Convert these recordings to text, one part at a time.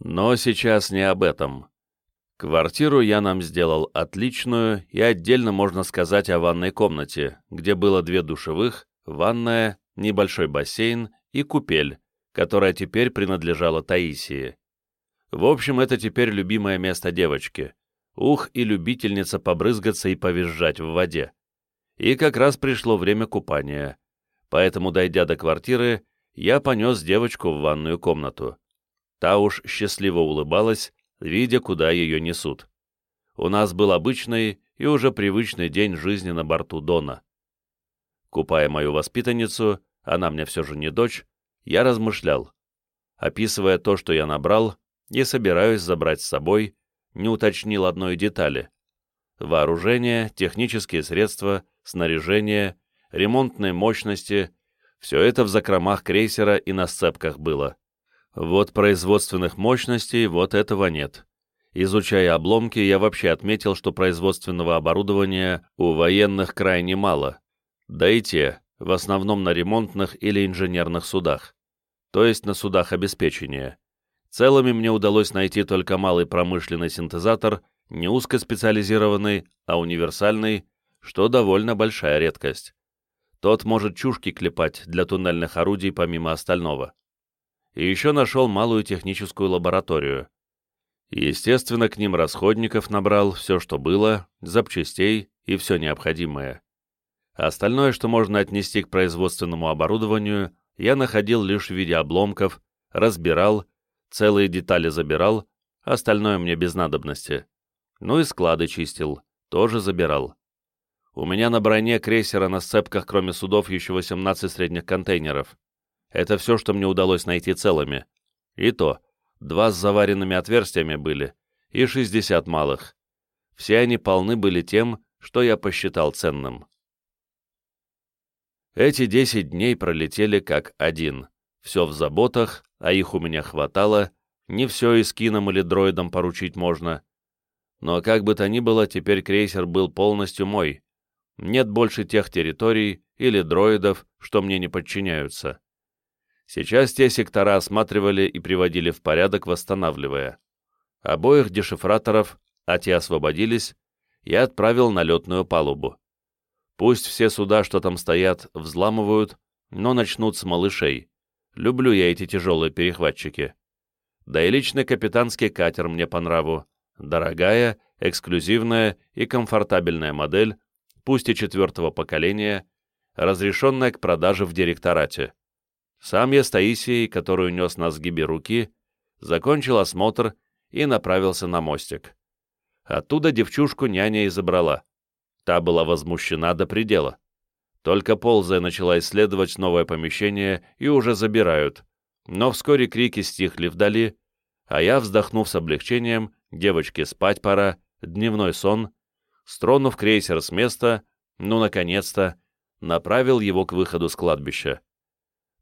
Но сейчас не об этом. Квартиру я нам сделал отличную, и отдельно можно сказать о ванной комнате, где было две душевых, ванная, небольшой бассейн и купель, которая теперь принадлежала Таисии. В общем, это теперь любимое место девочки. Ух, и любительница побрызгаться и повизжать в воде. И как раз пришло время купания. Поэтому, дойдя до квартиры, я понес девочку в ванную комнату. Та уж счастливо улыбалась, видя, куда ее несут. У нас был обычный и уже привычный день жизни на борту Дона. Купая мою воспитанницу, она мне все же не дочь, я размышлял. Описывая то, что я набрал, и собираюсь забрать с собой, не уточнил одной детали. Вооружение, технические средства, снаряжение, ремонтные мощности — все это в закромах крейсера и на сцепках было. Вот производственных мощностей, вот этого нет. Изучая обломки, я вообще отметил, что производственного оборудования у военных крайне мало. Да и те, в основном на ремонтных или инженерных судах. То есть на судах обеспечения. Целыми мне удалось найти только малый промышленный синтезатор, не узкоспециализированный, а универсальный, что довольно большая редкость. Тот может чушки клепать для туннельных орудий помимо остального и еще нашел малую техническую лабораторию. Естественно, к ним расходников набрал все, что было, запчастей и все необходимое. Остальное, что можно отнести к производственному оборудованию, я находил лишь в виде обломков, разбирал, целые детали забирал, остальное мне без надобности. Ну и склады чистил, тоже забирал. У меня на броне крейсера на сцепках, кроме судов, еще 18 средних контейнеров. Это все, что мне удалось найти целыми. И то, два с заваренными отверстиями были, и 60 малых. Все они полны были тем, что я посчитал ценным. Эти 10 дней пролетели как один. Все в заботах, а их у меня хватало, не все и скином или дроидом поручить можно. Но как бы то ни было, теперь крейсер был полностью мой. Нет больше тех территорий или дроидов, что мне не подчиняются. Сейчас те сектора осматривали и приводили в порядок, восстанавливая. Обоих дешифраторов, а те освободились, я отправил на летную палубу. Пусть все суда, что там стоят, взламывают, но начнут с малышей. Люблю я эти тяжелые перехватчики. Да и личный капитанский катер мне по нраву. Дорогая, эксклюзивная и комфортабельная модель, пусть и четвертого поколения, разрешенная к продаже в директорате. Сам я с Таисией, которую нес на сгибе руки, закончил осмотр и направился на мостик. Оттуда девчушку няня и забрала. Та была возмущена до предела. Только ползая начала исследовать новое помещение и уже забирают. Но вскоре крики стихли вдали, а я, вздохнув с облегчением, девочке спать пора, дневной сон, стронув крейсер с места, ну, наконец-то, направил его к выходу с кладбища.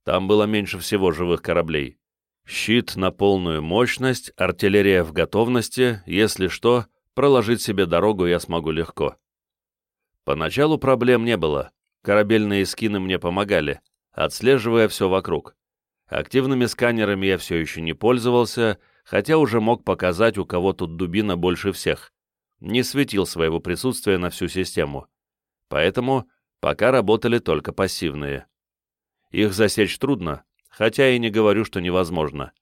Там было меньше всего живых кораблей. Щит на полную мощность, артиллерия в готовности, если что, проложить себе дорогу я смогу легко. Поначалу проблем не было. Корабельные скины мне помогали, отслеживая все вокруг. Активными сканерами я все еще не пользовался, хотя уже мог показать, у кого тут дубина больше всех. Не светил своего присутствия на всю систему. Поэтому пока работали только пассивные. Их засечь трудно, хотя и не говорю, что невозможно.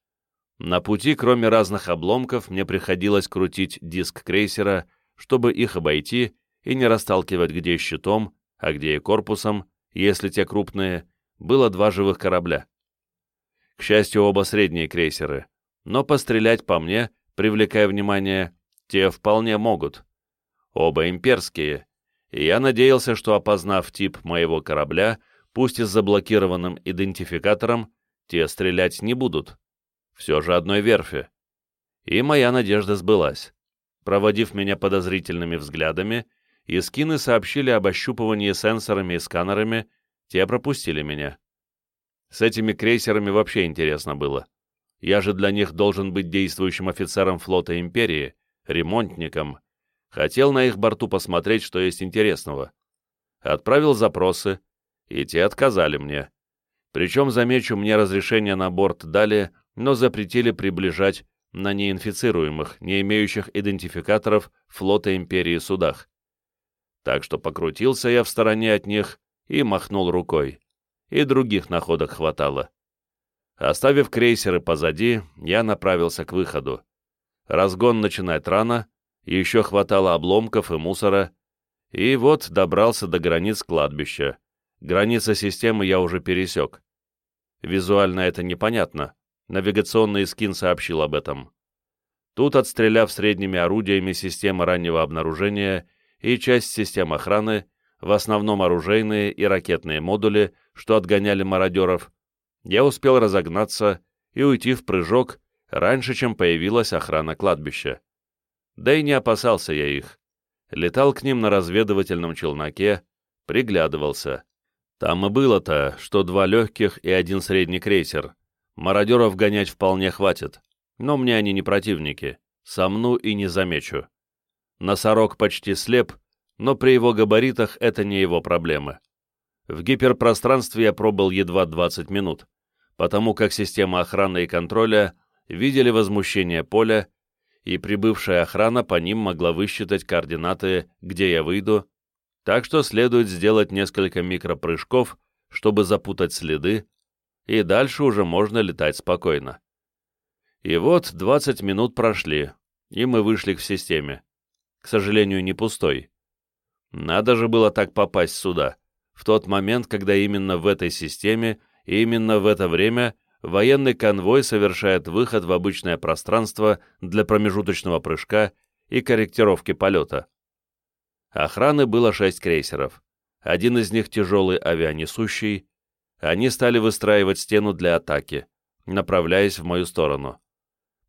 На пути, кроме разных обломков, мне приходилось крутить диск крейсера, чтобы их обойти и не расталкивать где щитом, а где и корпусом, если те крупные, было два живых корабля. К счастью, оба средние крейсеры, но пострелять по мне, привлекая внимание, те вполне могут. Оба имперские, и я надеялся, что, опознав тип моего корабля, пусть и с заблокированным идентификатором, те стрелять не будут. Все же одной верфи. И моя надежда сбылась. Проводив меня подозрительными взглядами, искины сообщили об ощупывании сенсорами и сканерами, те пропустили меня. С этими крейсерами вообще интересно было. Я же для них должен быть действующим офицером флота Империи, ремонтником. Хотел на их борту посмотреть, что есть интересного. Отправил запросы, и те отказали мне. Причем, замечу, мне разрешение на борт дали, но запретили приближать, на неинфицируемых, не имеющих идентификаторов флота Империи судах. Так что покрутился я в стороне от них и махнул рукой. И других находок хватало. Оставив крейсеры позади, я направился к выходу. Разгон начинать рано, еще хватало обломков и мусора, и вот добрался до границ кладбища. Граница системы я уже пересек. Визуально это непонятно. Навигационный скин сообщил об этом. Тут, отстреляв средними орудиями системы раннего обнаружения и часть систем охраны, в основном оружейные и ракетные модули, что отгоняли мародеров, я успел разогнаться и уйти в прыжок раньше, чем появилась охрана кладбища. Да и не опасался я их. Летал к ним на разведывательном челноке, приглядывался. Там и было-то, что два легких и один средний крейсер. Мародеров гонять вполне хватит, но мне они не противники, сомну и не замечу. Носорог почти слеп, но при его габаритах это не его проблемы. В гиперпространстве я пробыл едва 20 минут, потому как система охраны и контроля видели возмущение поля, и прибывшая охрана по ним могла высчитать координаты, где я выйду, так что следует сделать несколько микропрыжков, чтобы запутать следы, и дальше уже можно летать спокойно. И вот 20 минут прошли, и мы вышли к системе. К сожалению, не пустой. Надо же было так попасть сюда, в тот момент, когда именно в этой системе именно в это время военный конвой совершает выход в обычное пространство для промежуточного прыжка и корректировки полета. Охраны было шесть крейсеров. Один из них тяжелый авианесущий. Они стали выстраивать стену для атаки, направляясь в мою сторону.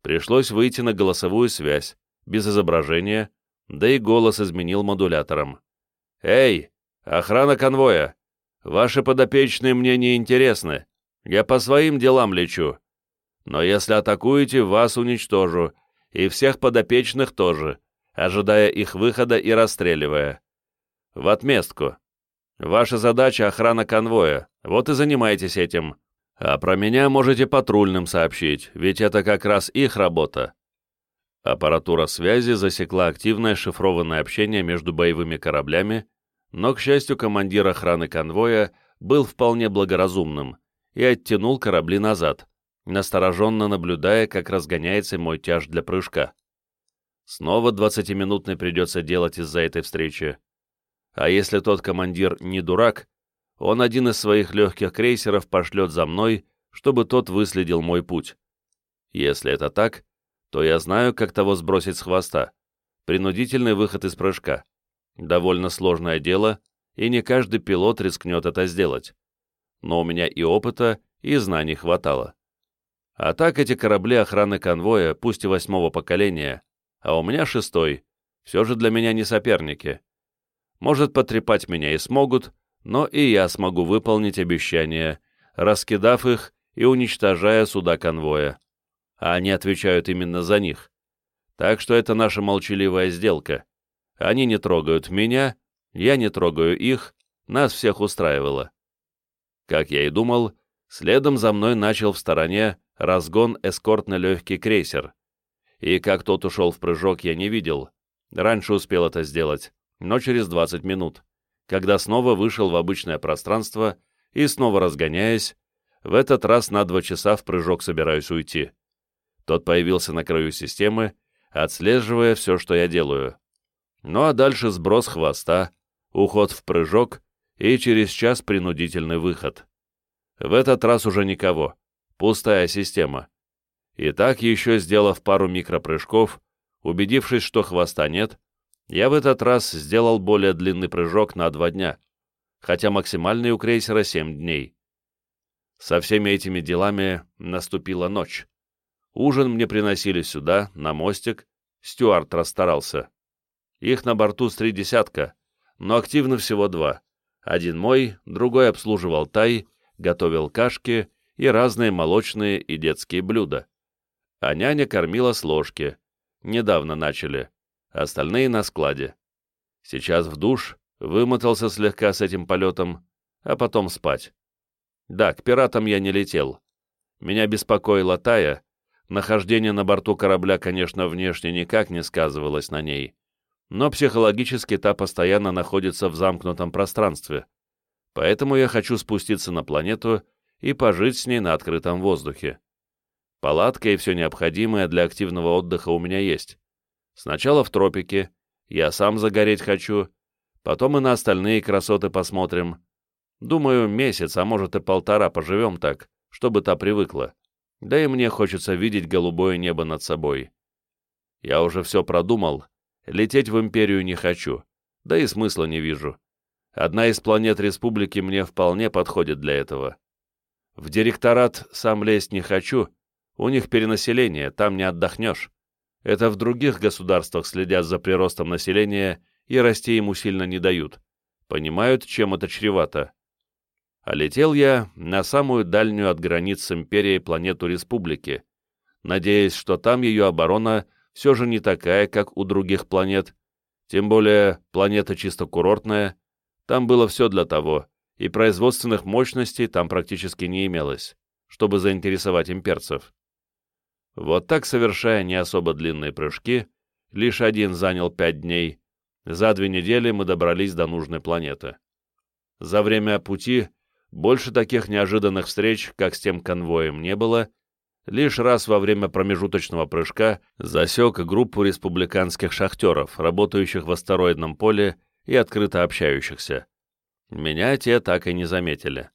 Пришлось выйти на голосовую связь, без изображения, да и голос изменил модулятором. «Эй, охрана конвоя! Ваши подопечные мне не интересны. Я по своим делам лечу. Но если атакуете, вас уничтожу. И всех подопечных тоже, ожидая их выхода и расстреливая. В отместку. Ваша задача — охрана конвоя. Вот и занимайтесь этим. А про меня можете патрульным сообщить, ведь это как раз их работа. Аппаратура связи засекла активное шифрованное общение между боевыми кораблями но, к счастью, командир охраны конвоя был вполне благоразумным и оттянул корабли назад, настороженно наблюдая, как разгоняется мой тяж для прыжка. Снова двадцатиминутный придется делать из-за этой встречи. А если тот командир не дурак, он один из своих легких крейсеров пошлет за мной, чтобы тот выследил мой путь. Если это так, то я знаю, как того сбросить с хвоста. Принудительный выход из прыжка. Довольно сложное дело, и не каждый пилот рискнет это сделать. Но у меня и опыта, и знаний хватало. А так эти корабли охраны конвоя, пусть и восьмого поколения, а у меня шестой, все же для меня не соперники. Может, потрепать меня и смогут, но и я смогу выполнить обещания, раскидав их и уничтожая суда конвоя. А они отвечают именно за них. Так что это наша молчаливая сделка. Они не трогают меня, я не трогаю их, нас всех устраивало. Как я и думал, следом за мной начал в стороне разгон эскортно-легкий крейсер. И как тот ушел в прыжок, я не видел. Раньше успел это сделать, но через 20 минут, когда снова вышел в обычное пространство и снова разгоняясь, в этот раз на два часа в прыжок собираюсь уйти. Тот появился на краю системы, отслеживая все, что я делаю. Ну а дальше сброс хвоста, уход в прыжок и через час принудительный выход. В этот раз уже никого, пустая система. И так еще сделав пару микропрыжков, убедившись, что хвоста нет, я в этот раз сделал более длинный прыжок на два дня, хотя максимальный у крейсера 7 дней. Со всеми этими делами наступила ночь. Ужин мне приносили сюда, на мостик, Стюарт расстарался. Их на борту с три десятка, но активно всего два. Один мой, другой обслуживал тай, готовил кашки и разные молочные и детские блюда. А няня кормила с ложки. Недавно начали. Остальные на складе. Сейчас в душ, вымотался слегка с этим полетом, а потом спать. Да, к пиратам я не летел. Меня беспокоила Тая, Нахождение на борту корабля, конечно, внешне никак не сказывалось на ней, но психологически та постоянно находится в замкнутом пространстве. Поэтому я хочу спуститься на планету и пожить с ней на открытом воздухе. Палатка и все необходимое для активного отдыха у меня есть. Сначала в тропике, я сам загореть хочу, потом и на остальные красоты посмотрим. Думаю, месяц, а может и полтора поживем так, чтобы та привыкла. Да и мне хочется видеть голубое небо над собой. Я уже все продумал, лететь в Империю не хочу, да и смысла не вижу. Одна из планет Республики мне вполне подходит для этого. В директорат сам лезть не хочу, у них перенаселение, там не отдохнешь. Это в других государствах следят за приростом населения и расти ему сильно не дают. Понимают, чем это чревато. А летел я на самую дальнюю от границ с империей планету Республики, надеясь, что там ее оборона все же не такая, как у других планет, тем более планета чисто курортная, там было все для того, и производственных мощностей там практически не имелось, чтобы заинтересовать имперцев. Вот так, совершая не особо длинные прыжки, лишь один занял пять дней, за две недели мы добрались до нужной планеты. За время пути больше таких неожиданных встреч, как с тем конвоем, не было. Лишь раз во время промежуточного прыжка засек группу республиканских шахтеров, работающих в астероидном поле и открыто общающихся. Меня те так и не заметили.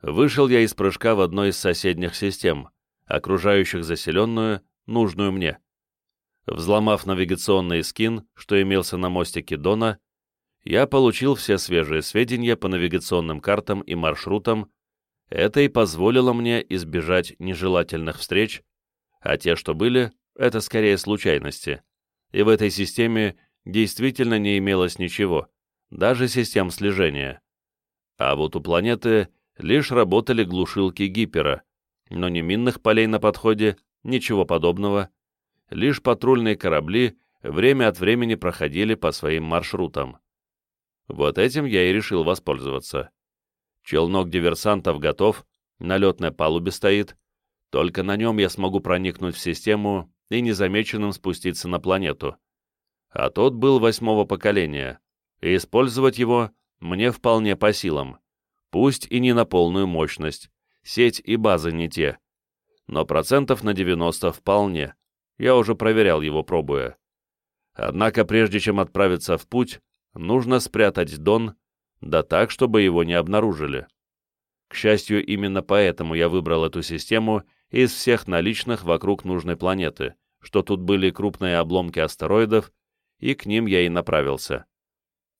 Вышел я из прыжка в одной из соседних систем, окружающих заселенную, нужную мне. Взломав навигационный скин, что имелся на мостике Дона, я получил все свежие сведения по навигационным картам и маршрутам, это и позволило мне избежать нежелательных встреч, а те, что были, это скорее случайности. И в этой системе действительно не имелось ничего, даже систем слежения. А вот у планеты лишь работали глушилки гипера, но ни минных полей на подходе, ничего подобного. Лишь патрульные корабли время от времени проходили по своим маршрутам. Вот этим я и решил воспользоваться. Челнок диверсантов готов, на летной палубе стоит. Только на нем я смогу проникнуть в систему и незамеченным спуститься на планету. А тот был восьмого поколения, и использовать его мне вполне по силам. Пусть и не на полную мощность, сеть и базы не те. Но процентов на 90 вполне. Я уже проверял его, пробуя. Однако прежде чем отправиться в путь, нужно спрятать Дон, да так, чтобы его не обнаружили. К счастью, именно поэтому я выбрал эту систему из всех наличных вокруг нужной планеты, что тут были крупные обломки астероидов, и к ним я и направился.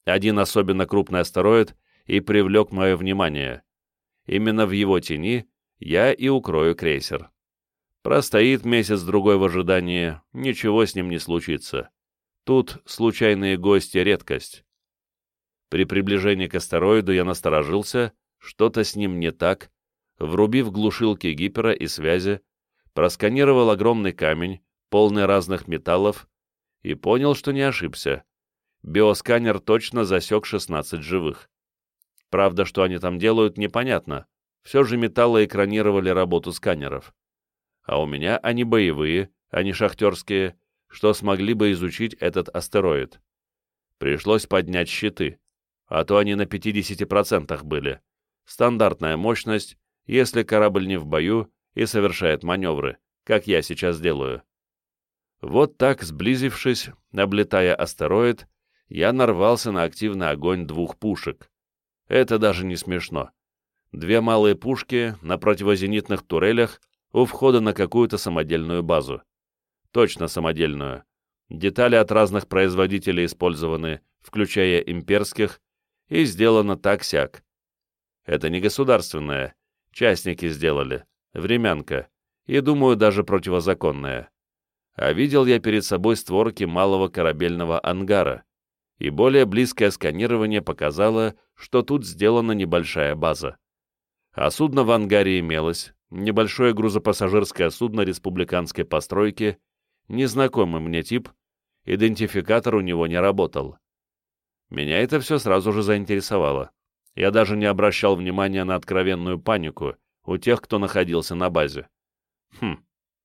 Один особенно крупный астероид и привлек мое внимание. Именно в его тени я и укрою крейсер. Простоит месяц-другой в ожидании, ничего с ним не случится. Тут случайные гости — редкость. При приближении к астероиду я насторожился, что-то с ним не так, врубив глушилки гипера и связи, просканировал огромный камень, полный разных металлов, и понял, что не ошибся. Биосканер точно засек 16 живых. Правда, что они там делают, непонятно. Все же металлы экранировали работу сканеров. А у меня они боевые, а не шахтерские, что смогли бы изучить этот астероид. Пришлось поднять щиты, а то они на 50% были. Стандартная мощность, если корабль не в бою и совершает маневры, как я сейчас делаю. Вот так, сблизившись, облетая астероид, я нарвался на активный огонь двух пушек. Это даже не смешно. Две малые пушки на противозенитных турелях у входа на какую-то самодельную базу точно самодельную. Детали от разных производителей использованы, включая имперских, и сделано так-сяк. Это не государственное, частники сделали, времянка, и, думаю, даже противозаконная. А видел я перед собой створки малого корабельного ангара, и более близкое сканирование показало, что тут сделана небольшая база. А судно в ангаре имелось, небольшое грузопассажирское судно республиканской постройки незнакомый мне тип, идентификатор у него не работал. Меня это все сразу же заинтересовало. Я даже не обращал внимания на откровенную панику у тех, кто находился на базе. Хм,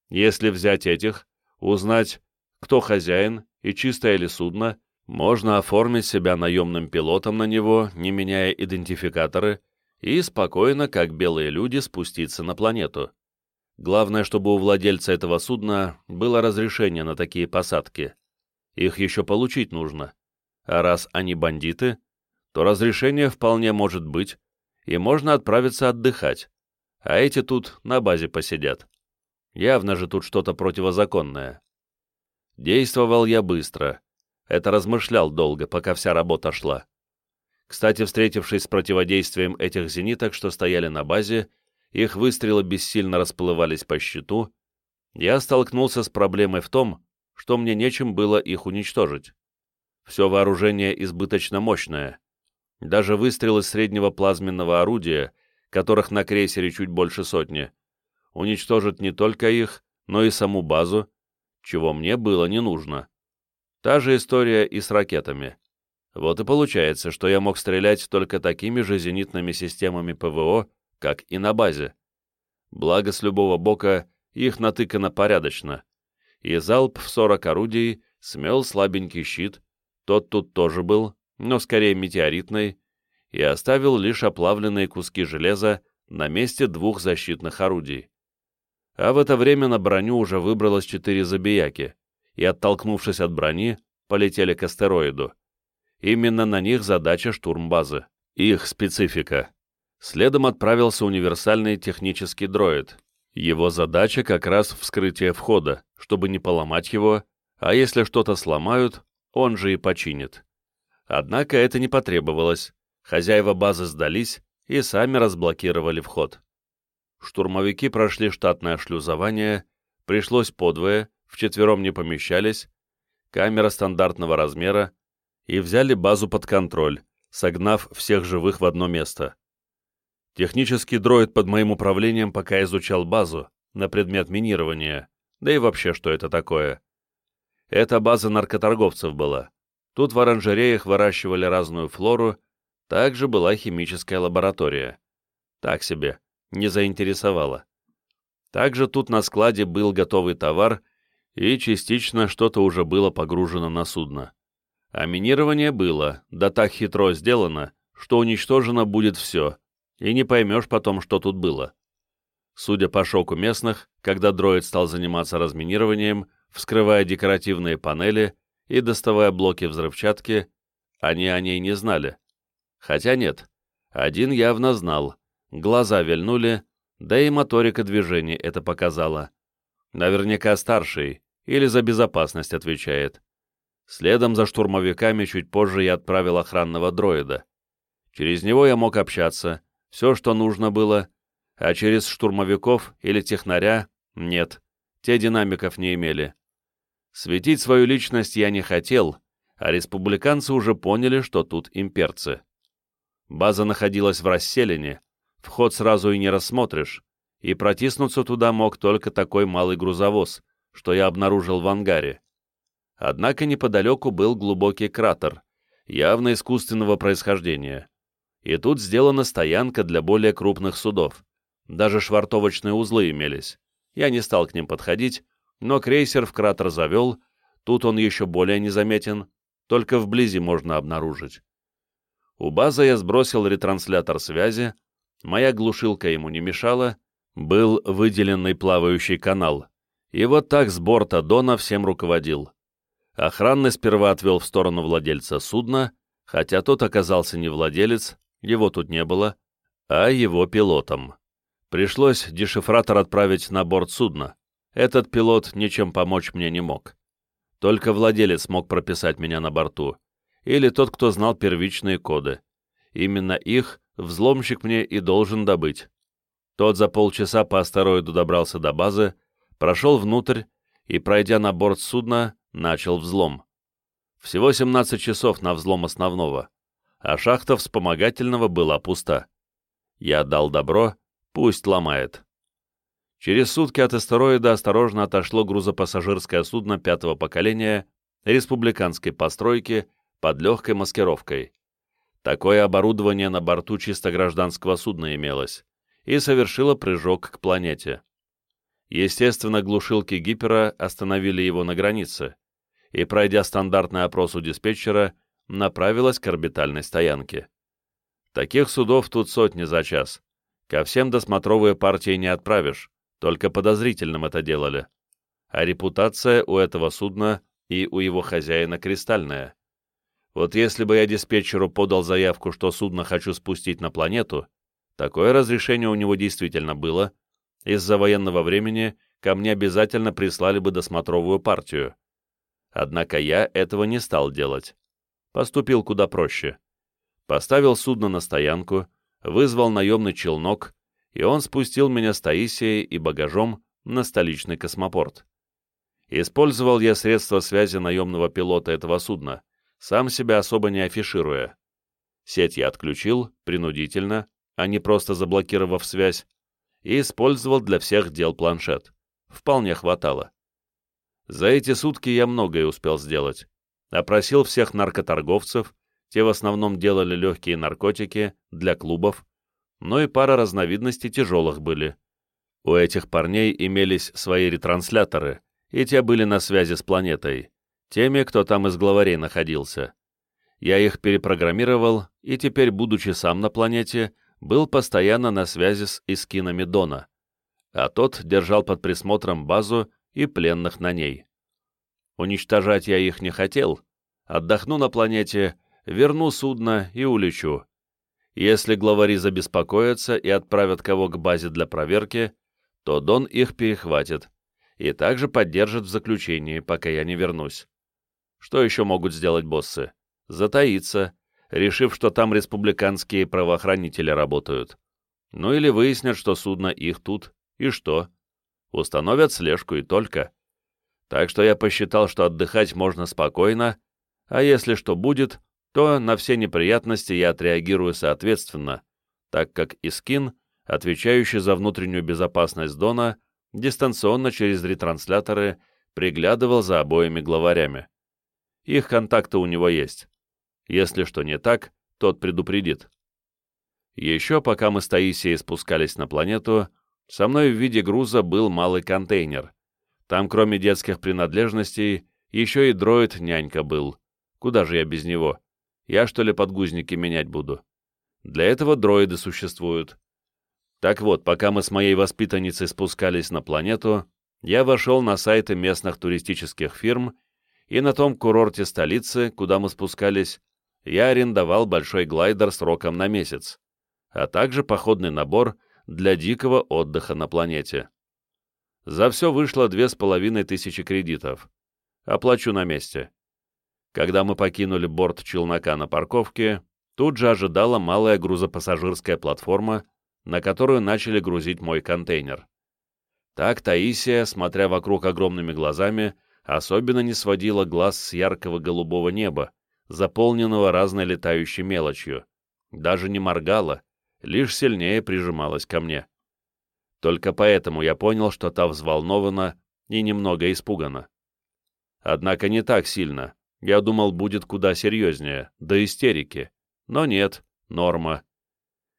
Если взять этих, узнать, кто хозяин и чистое ли судно, можно оформить себя наемным пилотом на него, не меняя идентификаторы, и спокойно, как белые люди, спуститься на планету. Главное, чтобы у владельца этого судна было разрешение на такие посадки. Их еще получить нужно. А раз они бандиты, то разрешение вполне может быть, и можно отправиться отдыхать. А эти тут на базе посидят. Явно же тут что-то противозаконное. Действовал я быстро. Это размышлял долго, пока вся работа шла. Кстати, встретившись с противодействием этих зениток, что стояли на базе, их выстрелы бессильно расплывались по щиту, я столкнулся с проблемой в том, что мне нечем было их уничтожить. Все вооружение избыточно мощное. Даже выстрелы среднего плазменного орудия, которых на крейсере чуть больше сотни, уничтожат не только их, но и саму базу, чего мне было не нужно. Та же история и с ракетами. Вот и получается, что я мог стрелять только такими же зенитными системами ПВО, как и на базе. Благо, с любого бока их натыкано порядочно. И залп в 40 орудий смел слабенький щит, тот тут тоже был, но скорее метеоритный, и оставил лишь оплавленные куски железа на месте двух защитных орудий. А в это время на броню уже выбралось четыре забияки, и, оттолкнувшись от брони, полетели к астероиду. Именно на них задача штурмбазы. Их специфика. Следом отправился универсальный технический дроид. Его задача как раз вскрытие входа, чтобы не поломать его, а если что-то сломают, он же и починит. Однако это не потребовалось. Хозяева базы сдались и сами разблокировали вход. Штурмовики прошли штатное шлюзование, пришлось подвое, вчетвером не помещались, камера стандартного размера, и взяли базу под контроль, согнав всех живых в одно место. Технический дроид под моим управлением пока изучал базу на предмет минирования, да и вообще, что это такое. Это база наркоторговцев была. Тут в оранжереях выращивали разную флору, также была химическая лаборатория. Так себе, не заинтересовала. Также тут на складе был готовый товар, и частично что-то уже было погружено на судно. А минирование было, да так хитро сделано, что уничтожено будет все, и не поймешь потом, что тут было. Судя по шоку местных, когда дроид стал заниматься разминированием, вскрывая декоративные панели и доставая блоки взрывчатки, они о ней не знали. Хотя нет, один явно знал, глаза вильнули, да и моторика движения это показала. Наверняка старший, или за безопасность отвечает. Следом за штурмовиками чуть позже я отправил охранного дроида. Через него я мог общаться, все, что нужно было, а через штурмовиков или технаря — нет, те динамиков не имели. Светить свою личность я не хотел, а республиканцы уже поняли, что тут имперцы. База находилась в расселине, вход сразу и не рассмотришь, и протиснуться туда мог только такой малый грузовоз, что я обнаружил в ангаре. Однако неподалеку был глубокий кратер, явно искусственного происхождения и тут сделана стоянка для более крупных судов. Даже швартовочные узлы имелись. Я не стал к ним подходить, но крейсер в кратер завел, тут он еще более незаметен, только вблизи можно обнаружить. У базы я сбросил ретранслятор связи, моя глушилка ему не мешала, был выделенный плавающий канал, и вот так с борта Дона всем руководил. Охранный сперва отвел в сторону владельца судна, хотя тот оказался не владелец, его тут не было, а его пилотом. Пришлось дешифратор отправить на борт судна. Этот пилот ничем помочь мне не мог. Только владелец мог прописать меня на борту, или тот, кто знал первичные коды. Именно их взломщик мне и должен добыть. Тот за полчаса по астероиду добрался до базы, прошел внутрь и, пройдя на борт судна, начал взлом. Всего 17 часов на взлом основного а шахта вспомогательного была пуста. Я дал добро, пусть ломает. Через сутки от астероида осторожно отошло грузопассажирское судно пятого поколения республиканской постройки под легкой маскировкой. Такое оборудование на борту чисто гражданского судна имелось и совершило прыжок к планете. Естественно, глушилки гипера остановили его на границе, и, пройдя стандартный опрос у диспетчера, направилась к орбитальной стоянке. Таких судов тут сотни за час. Ко всем досмотровые партии не отправишь, только подозрительным это делали. А репутация у этого судна и у его хозяина кристальная. Вот если бы я диспетчеру подал заявку, что судно хочу спустить на планету, такое разрешение у него действительно было, из-за военного времени ко мне обязательно прислали бы досмотровую партию. Однако я этого не стал делать. Поступил куда проще поставил судно на стоянку, вызвал наемный челнок, и он спустил меня с Таисией и багажом на столичный космопорт. Использовал я средства связи наемного пилота этого судна, сам себя особо не афишируя. Сеть я отключил, принудительно, а не просто заблокировав связь, и использовал для всех дел планшет. Вполне хватало. За эти сутки я многое успел сделать. Опросил всех наркоторговцев, те в основном делали легкие наркотики для клубов, но и пара разновидностей тяжелых были. У этих парней имелись свои ретрансляторы, и те были на связи с планетой, теми, кто там из главарей находился. Я их перепрограммировал, и теперь, будучи сам на планете, был постоянно на связи с искинами Дона, а тот держал под присмотром базу и пленных на ней. Уничтожать я их не хотел, отдохну на планете верну судно и улечу. Если главари забеспокоятся и отправят кого к базе для проверки, то Дон их перехватит и также поддержит в заключении, пока я не вернусь. Что еще могут сделать боссы? Затаиться, решив, что там республиканские правоохранители работают. Ну или выяснят, что судно их тут, и что? Установят слежку и только. Так что я посчитал, что отдыхать можно спокойно, а если что будет, то на все неприятности я отреагирую соответственно, так как Искин, отвечающий за внутреннюю безопасность Дона, дистанционно через ретрансляторы приглядывал за обоими главарями. Их контакты у него есть. Если что не так, тот предупредит. Еще пока мы с Таисией спускались на планету, со мной в виде груза был малый контейнер. Там, кроме детских принадлежностей, еще и дроид-нянька был. Куда же я без него? Я, что ли, подгузники менять буду? Для этого дроиды существуют. Так вот, пока мы с моей воспитанницей спускались на планету, я вошел на сайты местных туристических фирм, и на том курорте столицы, куда мы спускались, я арендовал большой глайдер сроком на месяц, а также походный набор для дикого отдыха на планете. За все вышло две с половиной тысячи кредитов. Оплачу на месте. Когда мы покинули борт челнока на парковке, тут же ожидала малая грузопассажирская платформа, на которую начали грузить мой контейнер. Так Таисия, смотря вокруг огромными глазами, особенно не сводила глаз с яркого голубого неба, заполненного разной летающей мелочью, даже не моргала, лишь сильнее прижималась ко мне. Только поэтому я понял, что та взволнована и немного испугана. Однако не так сильно, я думал, будет куда серьезнее, до истерики. Но нет, норма.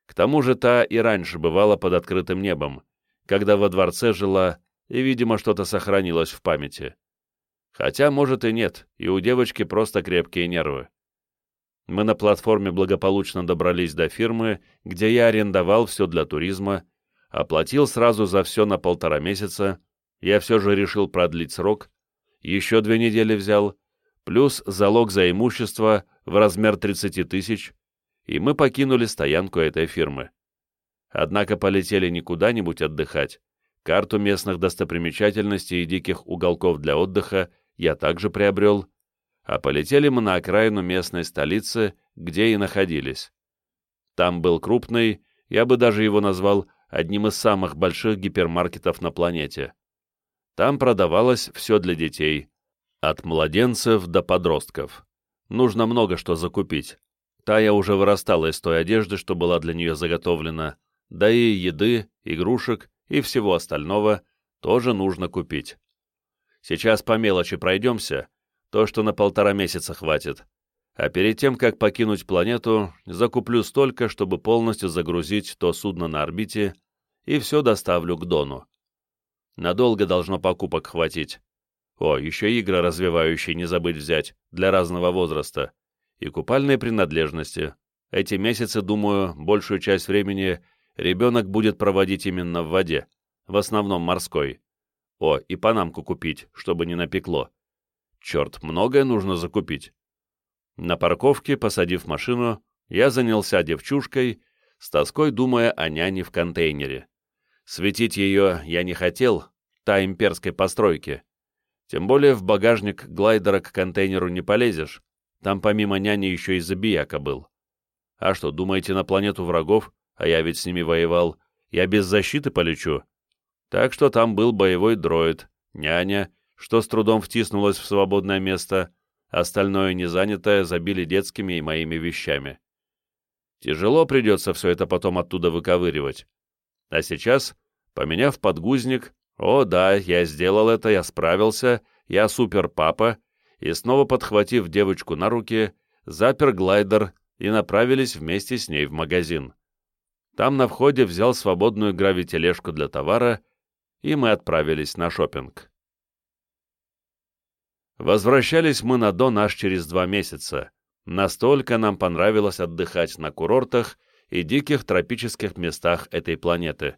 К тому же та и раньше бывала под открытым небом, когда во дворце жила, и, видимо, что-то сохранилось в памяти. Хотя, может, и нет, и у девочки просто крепкие нервы. Мы на платформе благополучно добрались до фирмы, где я арендовал все для туризма, оплатил сразу за все на полтора месяца, я все же решил продлить срок, еще две недели взял, плюс залог за имущество в размер 30 тысяч, и мы покинули стоянку этой фирмы. Однако полетели не куда-нибудь отдыхать. Карту местных достопримечательностей и диких уголков для отдыха я также приобрел, а полетели мы на окраину местной столицы, где и находились. Там был крупный, я бы даже его назвал одним из самых больших гипермаркетов на планете. Там продавалось все для детей, от младенцев до подростков. Нужно много что закупить. Тая уже вырастала из той одежды, что была для нее заготовлена, да и еды, игрушек и всего остального тоже нужно купить. Сейчас по мелочи пройдемся, то, что на полтора месяца хватит. А перед тем, как покинуть планету, закуплю столько, чтобы полностью загрузить то судно на орбите, и все доставлю к Дону. Надолго должно покупок хватить. О, еще игры развивающие не забыть взять, для разного возраста. И купальные принадлежности. Эти месяцы, думаю, большую часть времени ребенок будет проводить именно в воде, в основном морской. О, и панамку купить, чтобы не напекло. Черт, многое нужно закупить. На парковке, посадив машину, я занялся девчушкой, с тоской думая о няне в контейнере. Светить ее я не хотел, та имперской постройки. Тем более в багажник глайдера к контейнеру не полезешь, там помимо няни еще и забияка был. А что, думаете, на планету врагов, а я ведь с ними воевал, я без защиты полечу? Так что там был боевой дроид, няня, что с трудом втиснулась в свободное место, остальное незанятое забили детскими и моими вещами. Тяжело придется все это потом оттуда выковыривать. А сейчас, поменяв подгузник, о да, я сделал это, я справился, я супер-папа, и снова подхватив девочку на руки, запер глайдер и направились вместе с ней в магазин. Там на входе взял свободную гравитележку для товара, и мы отправились на шопинг. Возвращались мы на Дон аж через два месяца. Настолько нам понравилось отдыхать на курортах и диких тропических местах этой планеты.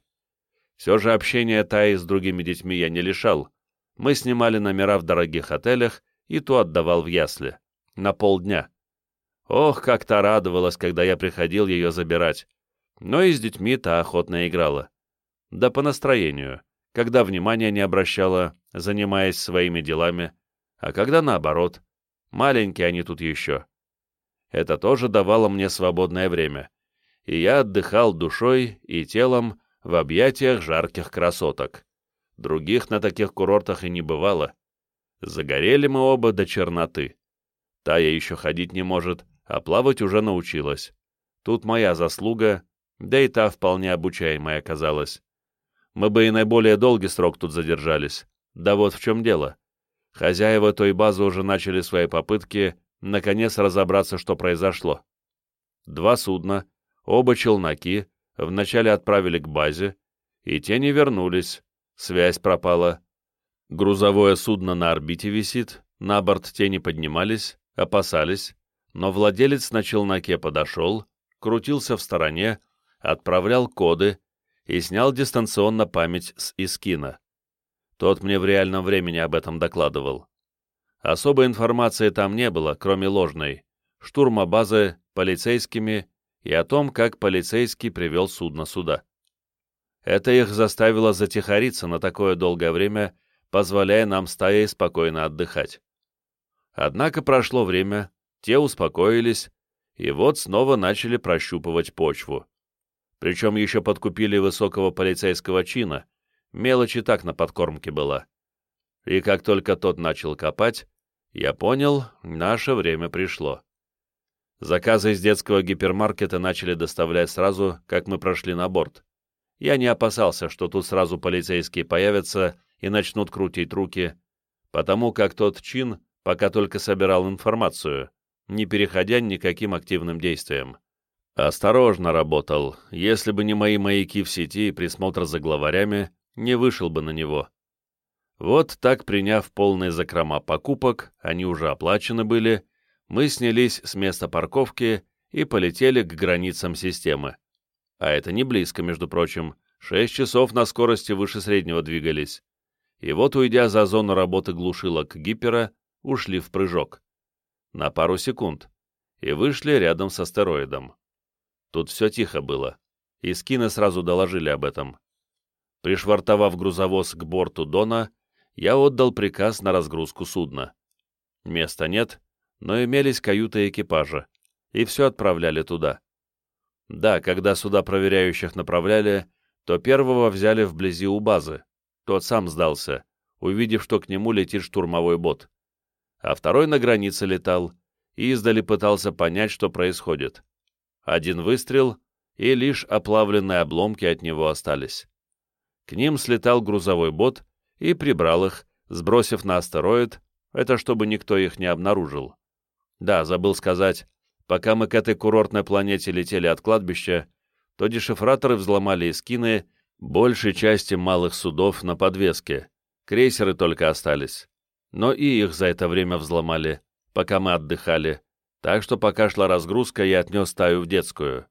Все же общения Таи с другими детьми я не лишал. Мы снимали номера в дорогих отелях и то отдавал в ясли. На полдня. Ох, как та радовалась, когда я приходил ее забирать. Но и с детьми та охотно играла. Да по настроению, когда внимания не обращала, занимаясь своими делами, а когда наоборот. Маленькие они тут еще. Это тоже давало мне свободное время. И я отдыхал душой и телом в объятиях жарких красоток. Других на таких курортах и не бывало. Загорели мы оба до черноты. Тая еще ходить не может, а плавать уже научилась. Тут моя заслуга, да и та вполне обучаемая оказалась. Мы бы и наиболее долгий срок тут задержались. Да вот в чем дело. Хозяева той базы уже начали свои попытки наконец разобраться, что произошло. Два судна, оба челноки, вначале отправили к базе, и те не вернулись, связь пропала, Грузовое судно на орбите висит, на борт те не поднимались, опасались, но владелец на челноке подошел, крутился в стороне, отправлял коды и снял дистанционно память с Искина. Тот мне в реальном времени об этом докладывал. Особой информации там не было, кроме ложной, штурма базы полицейскими и о том, как полицейский привел судно сюда. Это их заставило затихариться на такое долгое время позволяя нам стаей спокойно отдыхать. Однако прошло время, те успокоились, и вот снова начали прощупывать почву. Причем еще подкупили высокого полицейского чина, мелочи так на подкормке была. И как только тот начал копать, я понял, наше время пришло. Заказы из детского гипермаркета начали доставлять сразу, как мы прошли на борт. Я не опасался, что тут сразу полицейские появятся и начнут крутить руки, потому как тот чин пока только собирал информацию, не переходя никаким активным действиям. Осторожно работал, если бы не мои маяки в сети и присмотр за главарями, не вышел бы на него. Вот так, приняв полные закрома покупок, они уже оплачены были, мы снялись с места парковки и полетели к границам системы. А это не близко, между прочим, шесть часов на скорости выше среднего двигались и вот, уйдя за зону работы глушилок гипера, ушли в прыжок. На пару секунд. И вышли рядом с астероидом. Тут все тихо было, и скины сразу доложили об этом. Пришвартовав грузовоз к борту Дона, я отдал приказ на разгрузку судна. Места нет, но имелись каюты экипажа, и все отправляли туда. Да, когда сюда проверяющих направляли, то первого взяли вблизи у базы, тот сам сдался, увидев, что к нему летит штурмовой бот. А второй на границе летал и издали пытался понять, что происходит. Один выстрел, и лишь оплавленные обломки от него остались. К ним слетал грузовой бот и прибрал их, сбросив на астероид, это чтобы никто их не обнаружил. Да, забыл сказать, пока мы к этой курортной планете летели от кладбища, то дешифраторы взломали эскины Большей части малых судов на подвеске, крейсеры только остались. Но и их за это время взломали, пока мы отдыхали, так что пока шла разгрузка, я отнес стаю в детскую.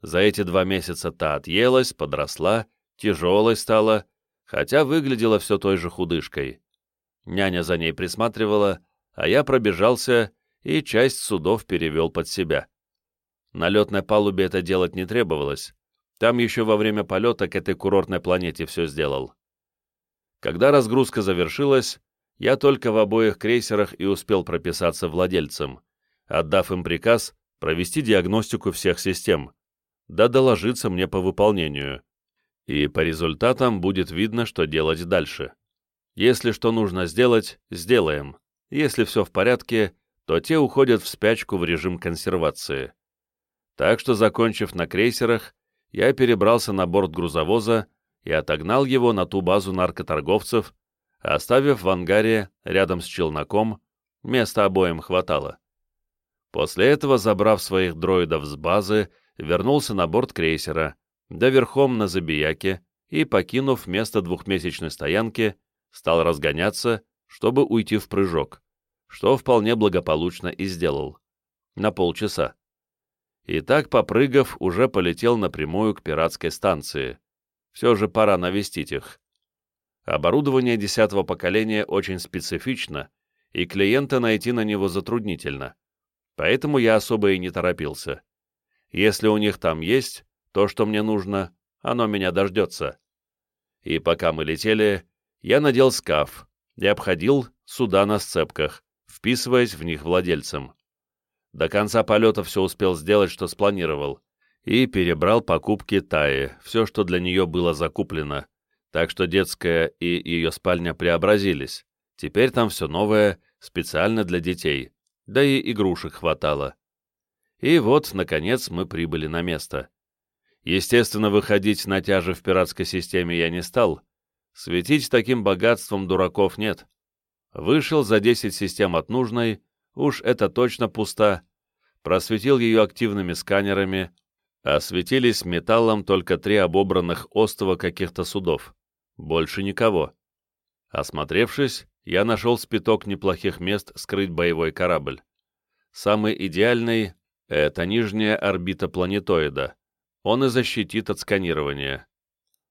За эти два месяца та отъелась, подросла, тяжелой стала, хотя выглядела все той же худышкой. Няня за ней присматривала, а я пробежался и часть судов перевел под себя. На летной палубе это делать не требовалось, там еще во время полета к этой курортной планете все сделал. Когда разгрузка завершилась, я только в обоих крейсерах и успел прописаться владельцем, отдав им приказ провести диагностику всех систем, да доложиться мне по выполнению. И по результатам будет видно, что делать дальше. Если что нужно сделать, сделаем. Если все в порядке, то те уходят в спячку в режим консервации. Так что, закончив на крейсерах, я перебрался на борт грузовоза и отогнал его на ту базу наркоторговцев, оставив в ангаре рядом с челноком, места обоим хватало. После этого, забрав своих дроидов с базы, вернулся на борт крейсера, да верхом на забияке и, покинув место двухмесячной стоянки, стал разгоняться, чтобы уйти в прыжок, что вполне благополучно и сделал. На полчаса и так, попрыгав, уже полетел напрямую к пиратской станции. Все же пора навестить их. Оборудование десятого поколения очень специфично, и клиента найти на него затруднительно. Поэтому я особо и не торопился. Если у них там есть то, что мне нужно, оно меня дождется. И пока мы летели, я надел скаф и обходил суда на сцепках, вписываясь в них владельцем. До конца полета все успел сделать, что спланировал, и перебрал покупки Таи, все, что для нее было закуплено, так что детская и ее спальня преобразились. Теперь там все новое, специально для детей, да и игрушек хватало. И вот, наконец, мы прибыли на место. Естественно, выходить на тяжи в пиратской системе я не стал. Светить таким богатством дураков нет. Вышел за 10 систем от нужной, уж это точно пуста, просветил ее активными сканерами, осветились металлом только три обобранных остова каких-то судов. Больше никого. Осмотревшись, я нашел спиток неплохих мест скрыть боевой корабль. Самый идеальный — это нижняя орбита планетоида. Он и защитит от сканирования.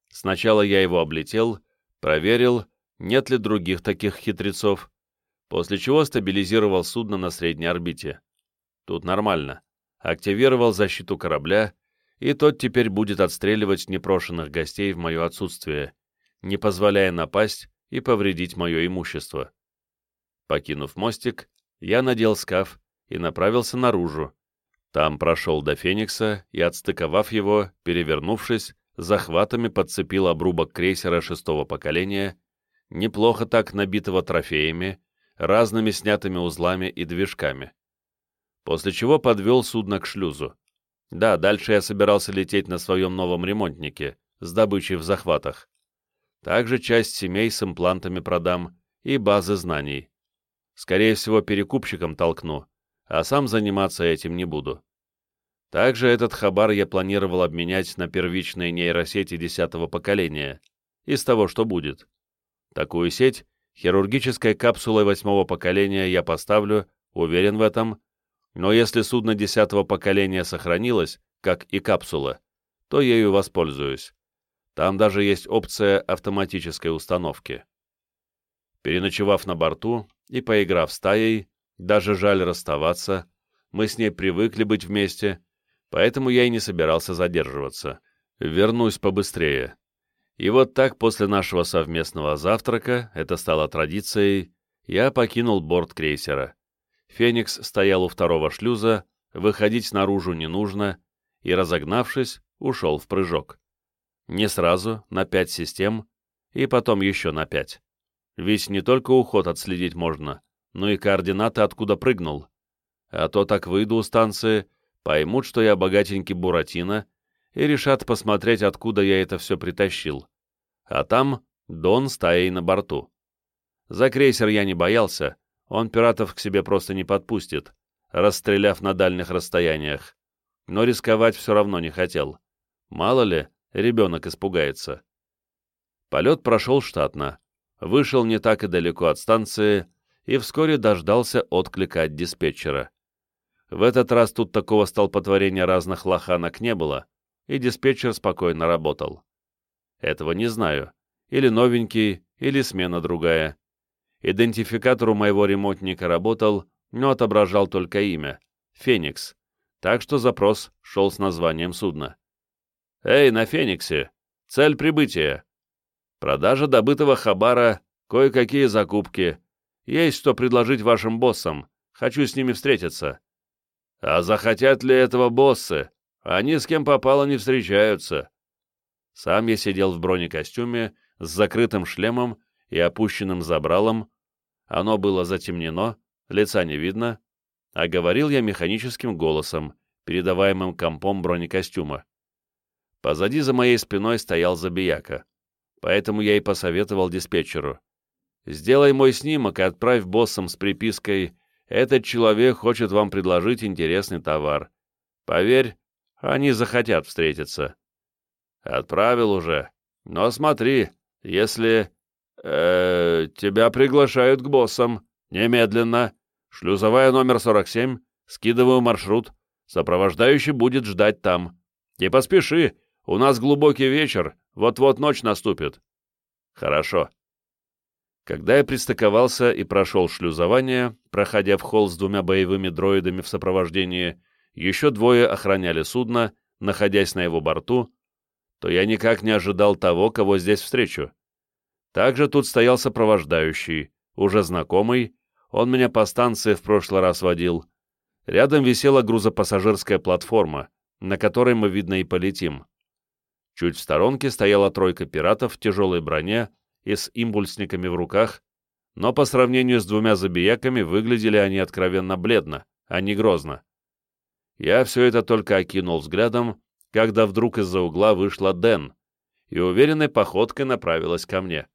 Сначала я его облетел, проверил, нет ли других таких хитрецов, после чего стабилизировал судно на средней орбите. Тут нормально. Активировал защиту корабля, и тот теперь будет отстреливать непрошенных гостей в мое отсутствие, не позволяя напасть и повредить мое имущество. Покинув мостик, я надел скаф и направился наружу. Там прошел до Феникса и, отстыковав его, перевернувшись, захватами подцепил обрубок крейсера шестого поколения, неплохо так набитого трофеями, разными снятыми узлами и движками. После чего подвел судно к шлюзу. Да, дальше я собирался лететь на своем новом ремонтнике, с добычей в захватах. Также часть семей с имплантами продам и базы знаний. Скорее всего, перекупщиком толкну, а сам заниматься этим не буду. Также этот хабар я планировал обменять на первичные нейросети десятого поколения, из того, что будет. Такую сеть Хирургической капсулой восьмого поколения я поставлю, уверен в этом, но если судно десятого поколения сохранилось, как и капсула, то ею воспользуюсь. Там даже есть опция автоматической установки. Переночевав на борту и поиграв с Таей, даже жаль расставаться, мы с ней привыкли быть вместе, поэтому я и не собирался задерживаться. Вернусь побыстрее. И вот так после нашего совместного завтрака, это стало традицией, я покинул борт крейсера. Феникс стоял у второго шлюза, выходить наружу не нужно, и, разогнавшись, ушел в прыжок. Не сразу, на пять систем, и потом еще на пять. Ведь не только уход отследить можно, но и координаты, откуда прыгнул. А то так выйду у станции, поймут, что я богатенький Буратино, и решат посмотреть, откуда я это все притащил. А там Дон стаей на борту. За крейсер я не боялся, он пиратов к себе просто не подпустит, расстреляв на дальних расстояниях. Но рисковать все равно не хотел. Мало ли, ребенок испугается. Полет прошел штатно, вышел не так и далеко от станции и вскоре дождался отклика от диспетчера. В этот раз тут такого столпотворения разных лоханок не было, и диспетчер спокойно работал. Этого не знаю. Или новенький, или смена другая. Идентификатор у моего ремонтника работал, но отображал только имя — «Феникс», так что запрос шел с названием судна. «Эй, на «Фениксе», цель прибытия. Продажа добытого хабара, кое-какие закупки. Есть что предложить вашим боссам, хочу с ними встретиться». «А захотят ли этого боссы? Они с кем попало не встречаются». Сам я сидел в бронекостюме с закрытым шлемом и опущенным забралом. Оно было затемнено, лица не видно, а говорил я механическим голосом, передаваемым компом бронекостюма. Позади за моей спиной стоял забияка, поэтому я и посоветовал диспетчеру. «Сделай мой снимок и отправь боссам с припиской «Этот человек хочет вам предложить интересный товар. Поверь, они захотят встретиться». «Отправил уже. Но смотри, если... Э, тебя приглашают к боссам. Немедленно. Шлюзовая номер 47. Скидываю маршрут. Сопровождающий будет ждать там. Не поспеши. У нас глубокий вечер. Вот-вот ночь наступит. Хорошо. Когда я пристыковался и прошел шлюзование, проходя в холл с двумя боевыми дроидами в сопровождении, еще двое охраняли судно, находясь на его борту, то я никак не ожидал того, кого здесь встречу. Также тут стоял сопровождающий, уже знакомый, он меня по станции в прошлый раз водил. Рядом висела грузопассажирская платформа, на которой мы, видно, и полетим. Чуть в сторонке стояла тройка пиратов в тяжелой броне и с импульсниками в руках, но по сравнению с двумя забияками выглядели они откровенно бледно, а не грозно. Я все это только окинул взглядом, когда вдруг из-за угла вышла Дэн и уверенной походкой направилась ко мне.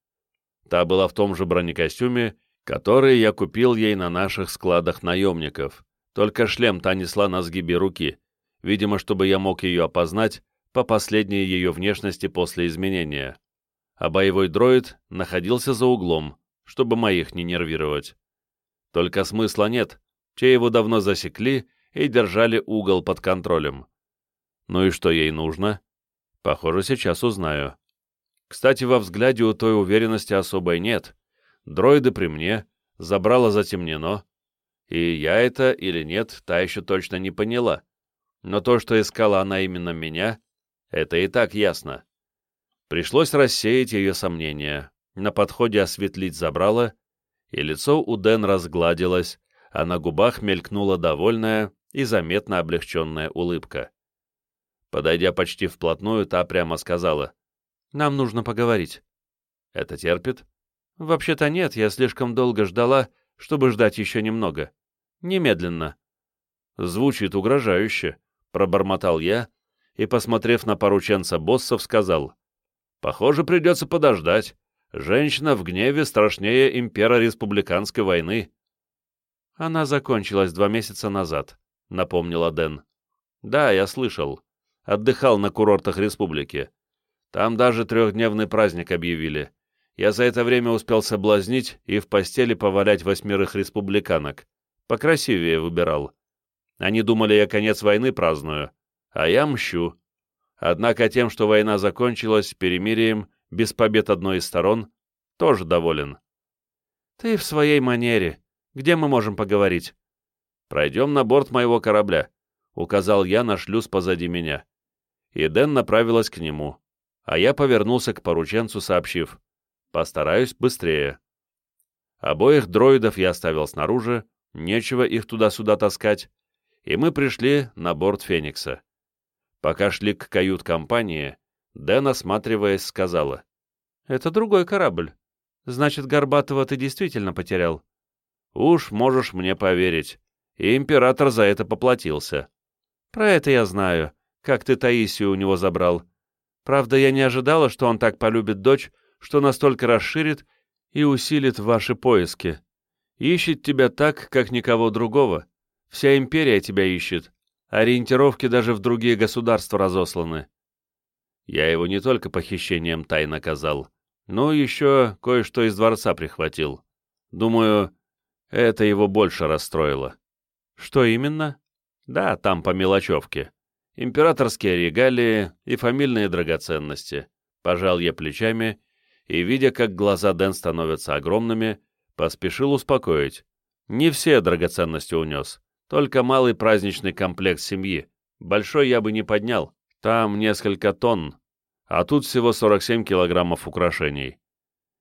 Та была в том же бронекостюме, который я купил ей на наших складах наемников, только шлем та несла на сгибе руки, видимо, чтобы я мог ее опознать по последней ее внешности после изменения. А боевой дроид находился за углом, чтобы моих не нервировать. Только смысла нет, те его давно засекли и держали угол под контролем. Ну и что ей нужно? Похоже, сейчас узнаю. Кстати, во взгляде у той уверенности особой нет. Дроиды при мне, забрало затемнено. И я это или нет, та еще точно не поняла. Но то, что искала она именно меня, это и так ясно. Пришлось рассеять ее сомнения, на подходе осветлить забрало, и лицо у Дэн разгладилось, а на губах мелькнула довольная и заметно облегченная улыбка. Подойдя почти вплотную, та прямо сказала, «Нам нужно поговорить». «Это терпит?» «Вообще-то нет, я слишком долго ждала, чтобы ждать еще немного. Немедленно». «Звучит угрожающе», — пробормотал я, и, посмотрев на порученца боссов, сказал, «Похоже, придется подождать. Женщина в гневе страшнее импера республиканской войны». «Она закончилась два месяца назад», — напомнила Дэн. «Да, я слышал отдыхал на курортах республики. Там даже трехдневный праздник объявили. Я за это время успел соблазнить и в постели повалять восьмерых республиканок. Покрасивее выбирал. Они думали, я конец войны праздную, а я мщу. Однако тем, что война закончилась перемирием, без побед одной из сторон, тоже доволен. Ты в своей манере. Где мы можем поговорить? Пройдем на борт моего корабля, — указал я на шлюз позади меня и Дэн направилась к нему, а я повернулся к порученцу, сообщив «Постараюсь быстрее». Обоих дроидов я оставил снаружи, нечего их туда-сюда таскать, и мы пришли на борт Феникса. Пока шли к кают-компании, Дэн, осматриваясь, сказала «Это другой корабль. Значит, Горбатова ты действительно потерял». «Уж можешь мне поверить, и император за это поплатился». «Про это я знаю», как ты Таисию у него забрал. Правда, я не ожидала, что он так полюбит дочь, что настолько расширит и усилит ваши поиски. Ищет тебя так, как никого другого. Вся империя тебя ищет. Ориентировки даже в другие государства разосланы. Я его не только похищением тай наказал, но еще кое-что из дворца прихватил. Думаю, это его больше расстроило. Что именно? Да, там по мелочевке. Императорские регалии и фамильные драгоценности. Пожал я плечами и, видя, как глаза Дэн становятся огромными, поспешил успокоить. Не все драгоценности унес, только малый праздничный комплект семьи. Большой я бы не поднял, там несколько тонн, а тут всего 47 килограммов украшений.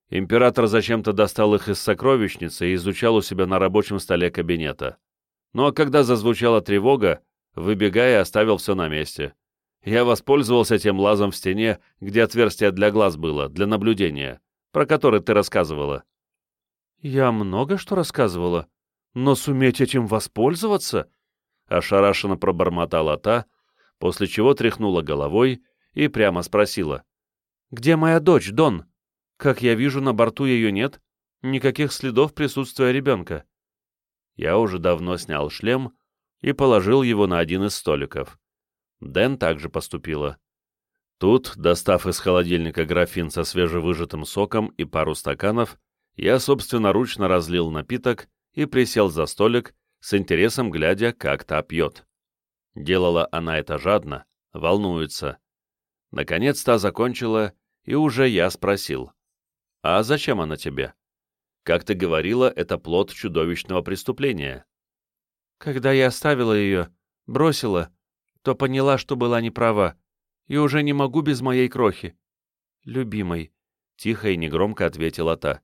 Император зачем-то достал их из сокровищницы и изучал у себя на рабочем столе кабинета. Ну а когда зазвучала тревога, выбегая, оставил все на месте. Я воспользовался тем лазом в стене, где отверстие для глаз было, для наблюдения, про который ты рассказывала. Я много что рассказывала, но суметь этим воспользоваться? Ошарашенно пробормотала та, после чего тряхнула головой и прямо спросила. «Где моя дочь, Дон? Как я вижу, на борту ее нет. Никаких следов присутствия ребенка». Я уже давно снял шлем и положил его на один из столиков. Дэн также поступила. Тут, достав из холодильника графин со свежевыжатым соком и пару стаканов, я собственноручно разлил напиток и присел за столик, с интересом глядя, как та пьет. Делала она это жадно, волнуется. Наконец та закончила, и уже я спросил. «А зачем она тебе?» «Как ты говорила, это плод чудовищного преступления». «Когда я оставила ее, бросила, то поняла, что была неправа, и уже не могу без моей крохи. Любимой», — тихо и негромко ответила та.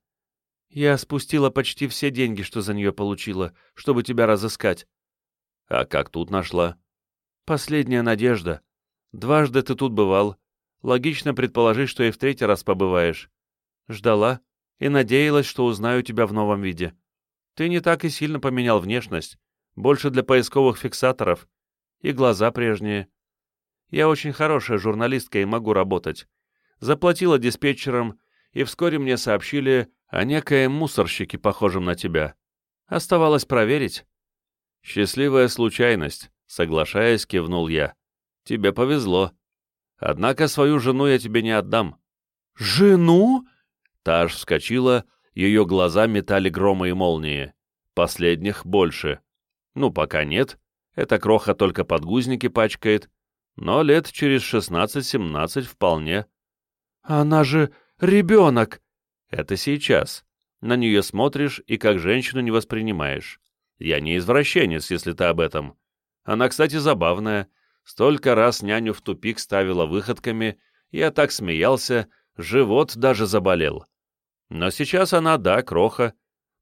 «Я спустила почти все деньги, что за нее получила, чтобы тебя разыскать». «А как тут нашла?» «Последняя надежда. Дважды ты тут бывал. Логично предположить, что и в третий раз побываешь. Ждала и надеялась, что узнаю тебя в новом виде. Ты не так и сильно поменял внешность, больше для поисковых фиксаторов, и глаза прежние. Я очень хорошая журналистка и могу работать. Заплатила диспетчерам, и вскоре мне сообщили о некоем мусорщике, похожем на тебя. Оставалось проверить. Счастливая случайность, соглашаясь, кивнул я. Тебе повезло. Однако свою жену я тебе не отдам». «Жену?» Та аж вскочила, ее глаза метали громы и молнии. Последних больше. Ну, пока нет. Эта кроха только подгузники пачкает. Но лет через шестнадцать-семнадцать вполне. «Она же ребенок!» «Это сейчас. На нее смотришь и как женщину не воспринимаешь. Я не извращенец, если ты об этом. Она, кстати, забавная, Столько раз няню в тупик ставила выходками, я так смеялся, живот даже заболел. Но сейчас она, да, кроха,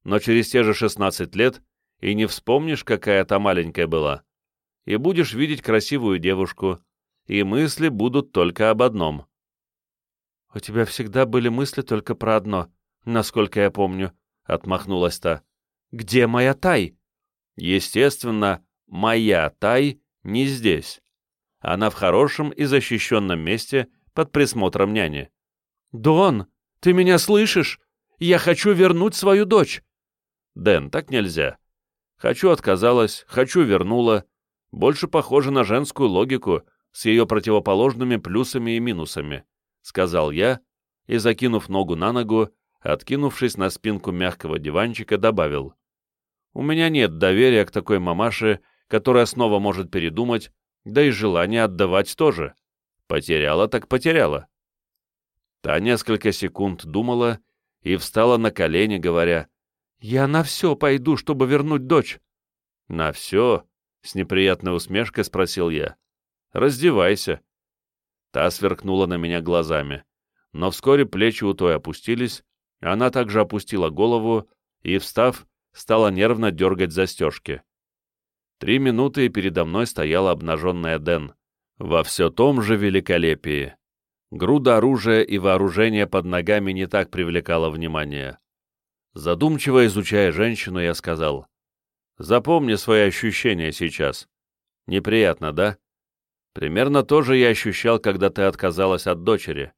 но через те же 16 лет и не вспомнишь, какая та маленькая была. И будешь видеть красивую девушку, и мысли будут только об одном. «У тебя всегда были мысли только про одно, насколько я помню», — отмахнулась та. «Где моя Тай?» «Естественно, моя Тай не здесь. Она в хорошем и защищенном месте под присмотром няни. «Дон, ты меня слышишь? Я хочу вернуть свою дочь!» «Дэн, так нельзя. Хочу отказалась, хочу вернула. Больше похоже на женскую логику с ее противоположными плюсами и минусами», — сказал я и, закинув ногу на ногу, откинувшись на спинку мягкого диванчика, добавил. «У меня нет доверия к такой мамаше, которая снова может передумать да и желание отдавать тоже. Потеряла так потеряла. Та несколько секунд думала и встала на колени, говоря, «Я на все пойду, чтобы вернуть дочь». «На все?» — с неприятной усмешкой спросил я. «Раздевайся». Та сверкнула на меня глазами, но вскоре плечи у той опустились, она также опустила голову и, встав, стала нервно дергать застежки. Три минуты, и передо мной стояла обнаженная Дэн. Во все том же великолепии. Груда оружия и вооружения под ногами не так привлекало внимание. Задумчиво изучая женщину, я сказал, «Запомни свои ощущения сейчас. Неприятно, да? Примерно то же я ощущал, когда ты отказалась от дочери».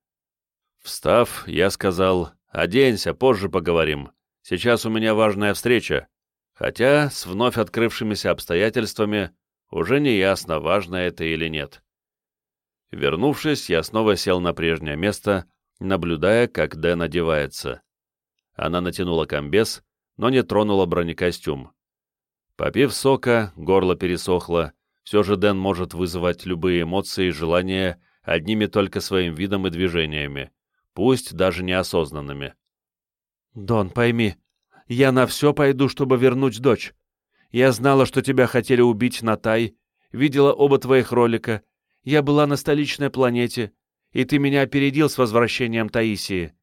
Встав, я сказал, «Оденься, позже поговорим. Сейчас у меня важная встреча. Хотя с вновь открывшимися обстоятельствами уже не ясно, важно это или нет. Вернувшись, я снова сел на прежнее место, наблюдая, как Дэн одевается. Она натянула комбез, но не тронула бронекостюм. Попив сока, горло пересохло, все же Дэн может вызывать любые эмоции и желания одними только своим видом и движениями, пусть даже неосознанными. «Дон, пойми, я на все пойду, чтобы вернуть дочь. Я знала, что тебя хотели убить на Тай, видела оба твоих ролика. Я была на столичной планете, и ты меня опередил с возвращением Таисии.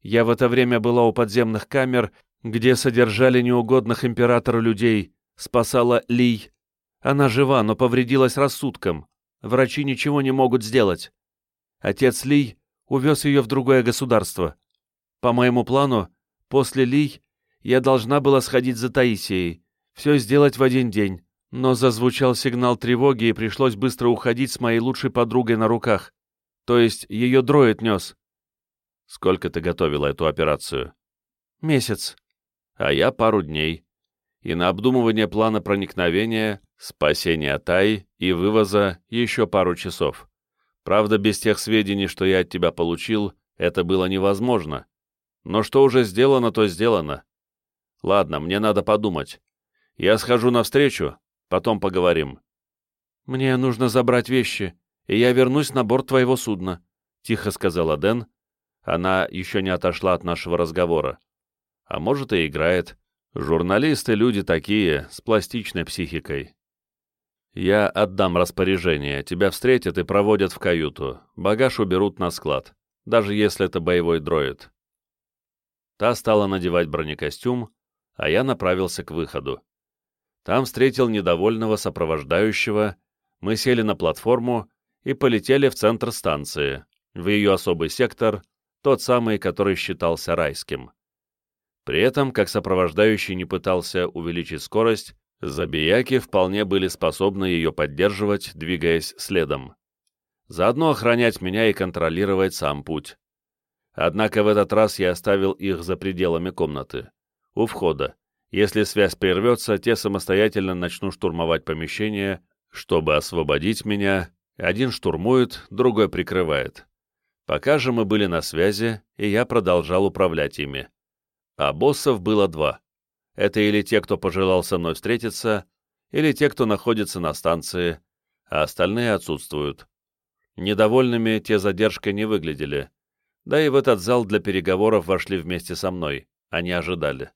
Я в это время была у подземных камер, где содержали неугодных императору людей, спасала Ли. Она жива, но повредилась рассудком. Врачи ничего не могут сделать. Отец Ли увез ее в другое государство. По моему плану, после Ли я должна была сходить за Таисией, все сделать в один день, но зазвучал сигнал тревоги, и пришлось быстро уходить с моей лучшей подругой на руках. То есть ее дроид нес. Сколько ты готовила эту операцию? Месяц. А я пару дней. И на обдумывание плана проникновения, спасения Тай и вывоза еще пару часов. Правда, без тех сведений, что я от тебя получил, это было невозможно. Но что уже сделано, то сделано. Ладно, мне надо подумать. Я схожу навстречу, потом поговорим. Мне нужно забрать вещи, и я вернусь на борт твоего судна, — тихо сказала Дэн. Она еще не отошла от нашего разговора. А может, и играет. Журналисты — люди такие, с пластичной психикой. Я отдам распоряжение, тебя встретят и проводят в каюту. Багаж уберут на склад, даже если это боевой дроид. Та стала надевать бронекостюм, а я направился к выходу. Там встретил недовольного сопровождающего, мы сели на платформу и полетели в центр станции, в ее особый сектор, тот самый, который считался райским. При этом, как сопровождающий не пытался увеличить скорость, забияки вполне были способны ее поддерживать, двигаясь следом. Заодно охранять меня и контролировать сам путь. Однако в этот раз я оставил их за пределами комнаты у входа. Если связь прервется, те самостоятельно начнут штурмовать помещение, чтобы освободить меня. Один штурмует, другой прикрывает. Пока же мы были на связи, и я продолжал управлять ими. А боссов было два. Это или те, кто пожелал со мной встретиться, или те, кто находится на станции, а остальные отсутствуют. Недовольными те задержкой не выглядели. Да и в этот зал для переговоров вошли вместе со мной, они ожидали.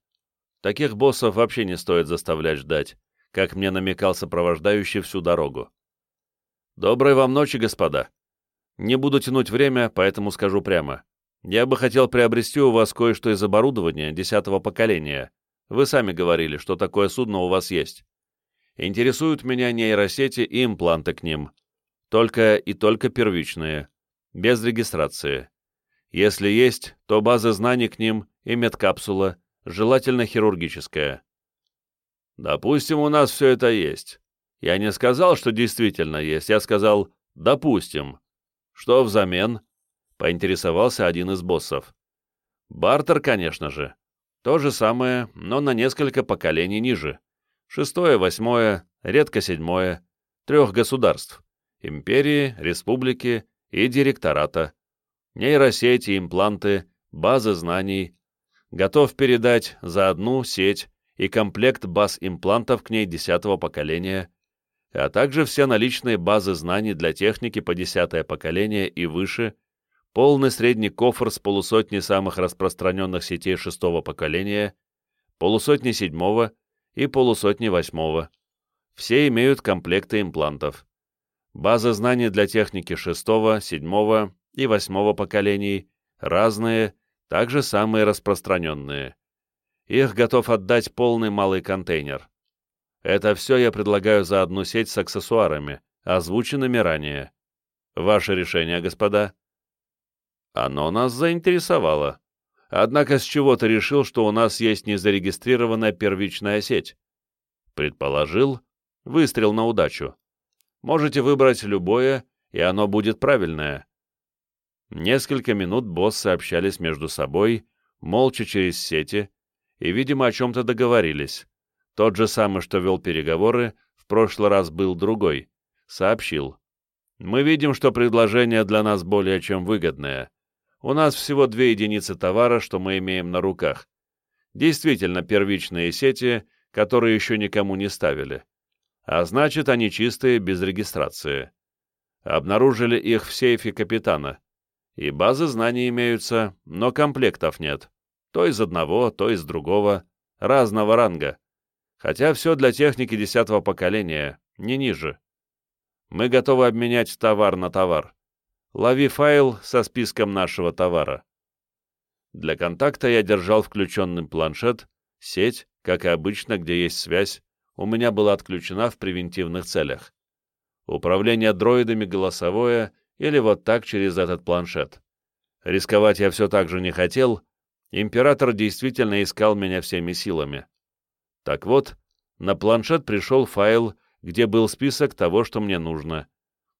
Таких боссов вообще не стоит заставлять ждать, как мне намекал сопровождающий всю дорогу. Доброй вам ночи, господа. Не буду тянуть время, поэтому скажу прямо. Я бы хотел приобрести у вас кое-что из оборудования десятого поколения. Вы сами говорили, что такое судно у вас есть. Интересуют меня нейросети и импланты к ним. Только и только первичные, без регистрации. Если есть, то базы знаний к ним и медкапсула, желательно хирургическое. Допустим, у нас все это есть. Я не сказал, что действительно есть, я сказал «допустим». Что взамен? Поинтересовался один из боссов. Бартер, конечно же. То же самое, но на несколько поколений ниже. Шестое, восьмое, редко седьмое. Трех государств. Империи, республики и директората. Нейросети, импланты, базы знаний, готов передать за одну сеть и комплект баз имплантов к ней десятого поколения, а также все наличные базы знаний для техники по десятое поколение и выше, полный средний кофр с полусотни самых распространенных сетей шестого поколения, полусотни седьмого и полусотни восьмого. Все имеют комплекты имплантов. Базы знаний для техники шестого, седьмого и восьмого поколений разные – также самые распространенные. Их готов отдать полный малый контейнер. Это все я предлагаю за одну сеть с аксессуарами, озвученными ранее. Ваше решение, господа? Оно нас заинтересовало. Однако с чего ты решил, что у нас есть незарегистрированная первичная сеть? Предположил, выстрел на удачу. Можете выбрать любое, и оно будет правильное. Несколько минут боссы общались между собой, молча через сети, и, видимо, о чем-то договорились. Тот же самый, что вел переговоры, в прошлый раз был другой, сообщил. Мы видим, что предложение для нас более чем выгодное. У нас всего две единицы товара, что мы имеем на руках. Действительно первичные сети, которые еще никому не ставили. А значит, они чистые, без регистрации. Обнаружили их в сейфе капитана. И базы знаний имеются, но комплектов нет. То из одного, то из другого, разного ранга. Хотя все для техники десятого поколения, не ниже. Мы готовы обменять товар на товар. Лови файл со списком нашего товара. Для контакта я держал включенным планшет, сеть, как и обычно, где есть связь, у меня была отключена в превентивных целях. Управление дроидами голосовое или вот так через этот планшет. Рисковать я все так же не хотел, император действительно искал меня всеми силами. Так вот, на планшет пришел файл где был список того, что мне нужно.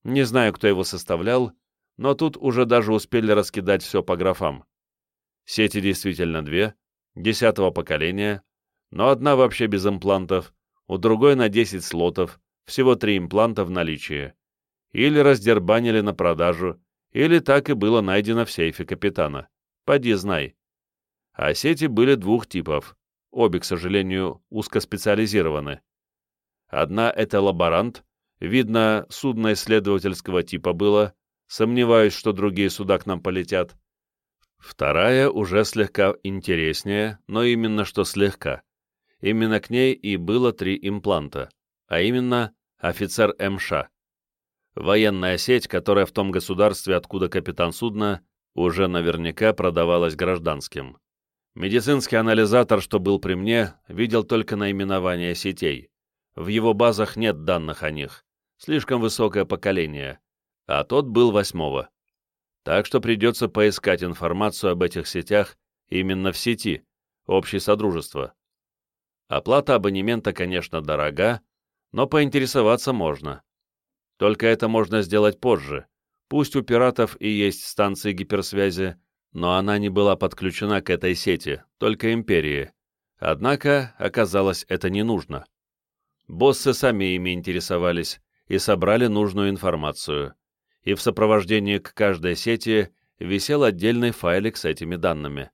Не знаю, кто его составлял, но тут уже даже успели раскидать все по графам. Сети действительно две, десятого поколения, но одна вообще без имплантов, у другой на 10 слотов, всего три импланта в наличии. Или раздербанили на продажу, или так и было найдено в сейфе капитана. Поди знай. А сети были двух типов, обе, к сожалению, узкоспециализированы. Одна — это лаборант, видно, судно исследовательского типа было, сомневаюсь, что другие суда к нам полетят. Вторая уже слегка интереснее, но именно что слегка. Именно к ней и было три импланта, а именно офицер МШ. Военная сеть, которая в том государстве, откуда капитан судна, уже наверняка продавалась гражданским. Медицинский анализатор, что был при мне, видел только наименование сетей. В его базах нет данных о них. Слишком высокое поколение. А тот был восьмого. Так что придется поискать информацию об этих сетях именно в сети, общее содружество. Оплата абонемента, конечно, дорога, но поинтересоваться можно. Только это можно сделать позже. Пусть у пиратов и есть станции гиперсвязи, но она не была подключена к этой сети, только империи. Однако, оказалось, это не нужно. Боссы сами ими интересовались и собрали нужную информацию. И в сопровождении к каждой сети висел отдельный файлик с этими данными.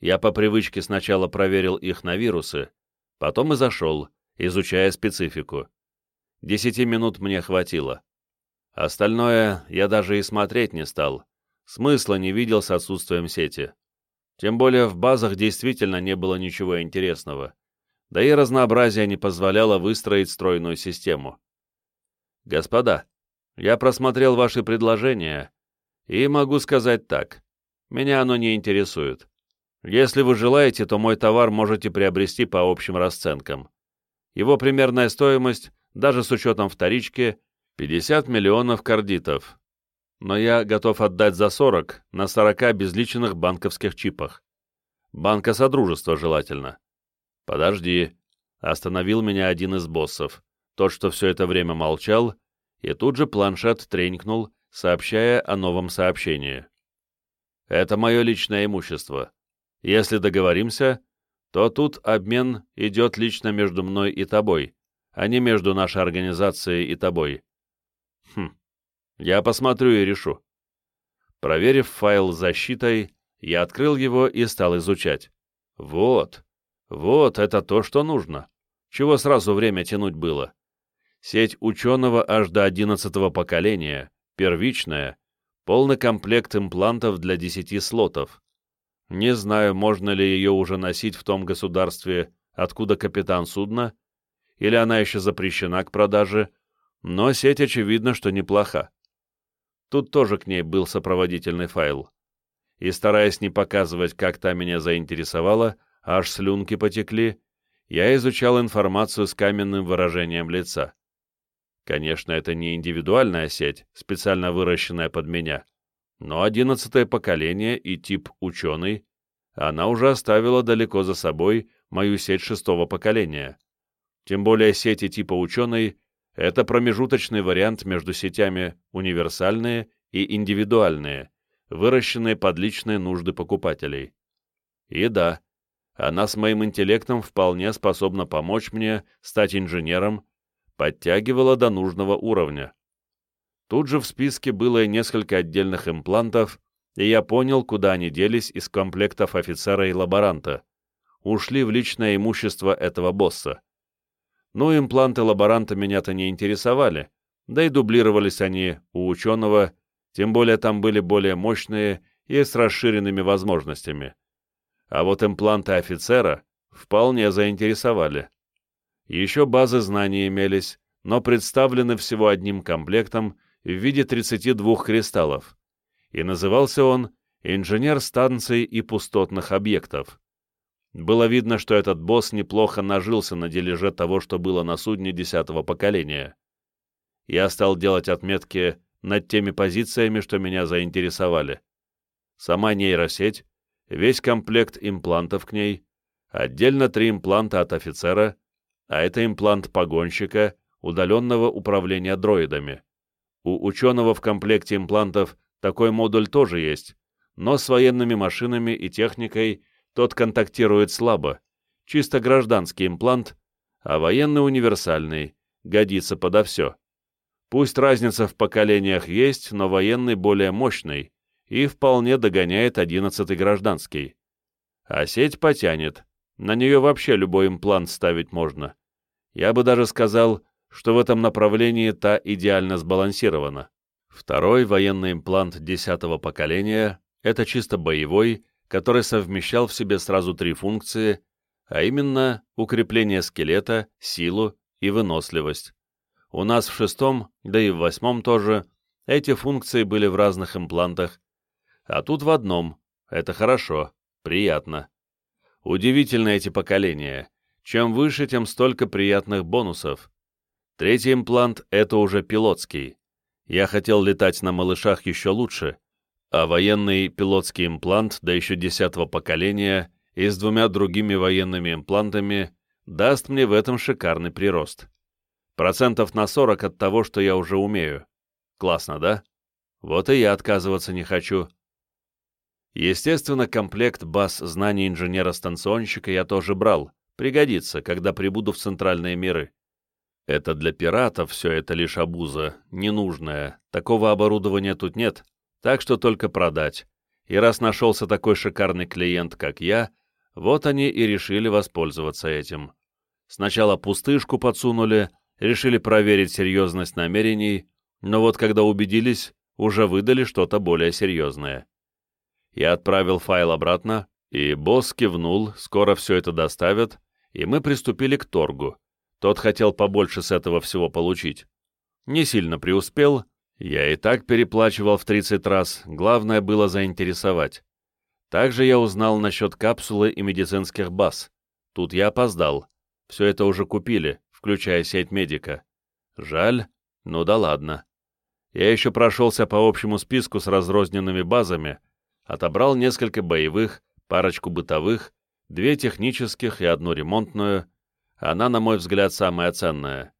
Я по привычке сначала проверил их на вирусы, потом и зашел, изучая специфику. Десяти минут мне хватило. Остальное я даже и смотреть не стал. Смысла не видел с отсутствием сети. Тем более в базах действительно не было ничего интересного да и разнообразие не позволяло выстроить стройную систему. Господа, я просмотрел ваши предложения, и могу сказать так. Меня оно не интересует. Если вы желаете, то мой товар можете приобрести по общим расценкам. Его примерная стоимость, даже с учетом вторички, 50 миллионов кардитов. Но я готов отдать за 40 на 40 безличных банковских чипах. Банка Содружества желательно. «Подожди», — остановил меня один из боссов, тот, что все это время молчал, и тут же планшет тренькнул, сообщая о новом сообщении. «Это мое личное имущество. Если договоримся, то тут обмен идет лично между мной и тобой, а не между нашей организацией и тобой. Хм, я посмотрю и решу». Проверив файл защитой, я открыл его и стал изучать. Вот, вот, это то, что нужно. Чего сразу время тянуть было? Сеть ученого аж до одиннадцатого поколения, первичная, полный комплект имплантов для десяти слотов. Не знаю, можно ли ее уже носить в том государстве, откуда капитан судна, или она еще запрещена к продаже, но сеть очевидно, что неплоха. Тут тоже к ней был сопроводительный файл. И стараясь не показывать, как та меня заинтересовала, аж слюнки потекли, я изучал информацию с каменным выражением лица. Конечно, это не индивидуальная сеть, специально выращенная под меня, но одиннадцатое поколение и тип ученый, она уже оставила далеко за собой мою сеть шестого поколения. Тем более сети типа ученый — это промежуточный вариант между сетями универсальные и индивидуальные, выращенные под личные нужды покупателей. И да, она с моим интеллектом вполне способна помочь мне стать инженером, подтягивала до нужного уровня. Тут же в списке было и несколько отдельных имплантов, и я понял, куда они делись из комплектов офицера и лаборанта. Ушли в личное имущество этого босса. Ну, импланты лаборанта меня-то не интересовали, да и дублировались они у ученого, тем более там были более мощные и с расширенными возможностями. А вот импланты офицера вполне заинтересовали. Еще базы знаний имелись, но представлены всего одним комплектом в виде 32 кристаллов. И назывался он «Инженер станций и пустотных объектов». Было видно, что этот босс неплохо нажился на дележе того, что было на судне десятого поколения. Я стал делать отметки над теми позициями, что меня заинтересовали. Сама нейросеть, весь комплект имплантов к ней, отдельно три импланта от офицера, а это имплант погонщика, удаленного управления дроидами. У ученого в комплекте имплантов такой модуль тоже есть, но с военными машинами и техникой тот контактирует слабо, чисто гражданский имплант, а военный универсальный, годится подо все. Пусть разница в поколениях есть, но военный более мощный и вполне догоняет 11-й гражданский. А сеть потянет, на нее вообще любой имплант ставить можно. Я бы даже сказал, что в этом направлении та идеально сбалансирована. Второй военный имплант 10-го поколения — это чисто боевой, который совмещал в себе сразу три функции, а именно укрепление скелета, силу и выносливость. У нас в шестом, да и в восьмом тоже, эти функции были в разных имплантах, а тут в одном. Это хорошо, приятно. Удивительно эти поколения. Чем выше, тем столько приятных бонусов. Третий имплант — это уже пилотский. Я хотел летать на малышах еще лучше, а военный пилотский имплант, да еще десятого поколения, и с двумя другими военными имплантами, даст мне в этом шикарный прирост. Процентов на 40 от того, что я уже умею. Классно, да? Вот и я отказываться не хочу. Естественно, комплект баз знаний инженера-станционщика я тоже брал. Пригодится, когда прибуду в центральные миры. Это для пиратов все это лишь обуза, ненужная. Такого оборудования тут нет, так что только продать. И раз нашелся такой шикарный клиент, как я, вот они и решили воспользоваться этим. Сначала пустышку подсунули, решили проверить серьезность намерений, но вот когда убедились, уже выдали что-то более серьезное. Я отправил файл обратно, и босс кивнул, скоро все это доставят, и мы приступили к торгу. Тот хотел побольше с этого всего получить. Не сильно преуспел, я и так переплачивал в 30 раз, главное было заинтересовать. Также я узнал насчет капсулы и медицинских баз. Тут я опоздал. Все это уже купили, включая сеть медика. Жаль, ну да ладно. Я еще прошелся по общему списку с разрозненными базами, отобрал несколько боевых, парочку бытовых, две технических и одну ремонтную. Она, на мой взгляд, самая ценная.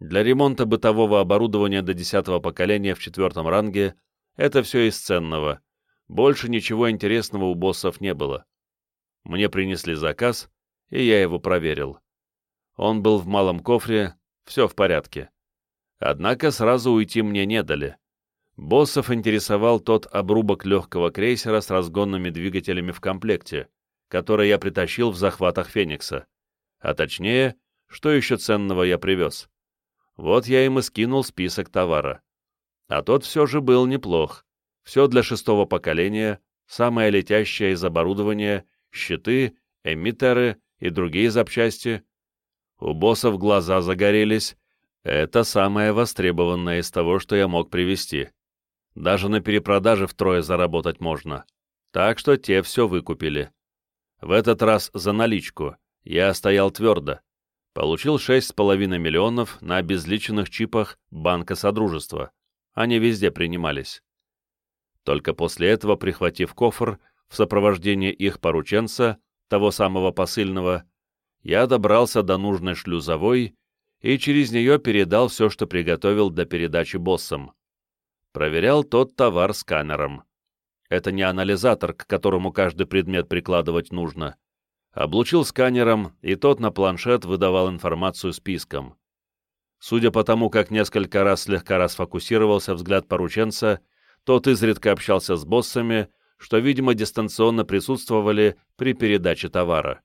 Для ремонта бытового оборудования до десятого поколения в четвертом ранге это все из ценного. Больше ничего интересного у боссов не было. Мне принесли заказ, и я его проверил. Он был в малом кофре, все в порядке. Однако сразу уйти мне не дали. Боссов интересовал тот обрубок легкого крейсера с разгонными двигателями в комплекте, который я притащил в захватах Феникса. А точнее, что еще ценного я привез. Вот я им и скинул список товара. А тот все же был неплох. Все для шестого поколения, самое летящее из оборудования, щиты, эмиттеры и другие запчасти, у боссов глаза загорелись. Это самое востребованное из того, что я мог привезти. Даже на перепродаже втрое заработать можно. Так что те все выкупили. В этот раз за наличку. Я стоял твердо. Получил 6,5 миллионов на обезличенных чипах Банка Содружества. Они везде принимались. Только после этого, прихватив кофр, в сопровождении их порученца, того самого посыльного, я добрался до нужной шлюзовой и через нее передал все, что приготовил до передачи боссам. Проверял тот товар сканером. Это не анализатор, к которому каждый предмет прикладывать нужно. Облучил сканером, и тот на планшет выдавал информацию списком. Судя по тому, как несколько раз слегка расфокусировался взгляд порученца, тот изредка общался с боссами, что, видимо, дистанционно присутствовали при передаче товара.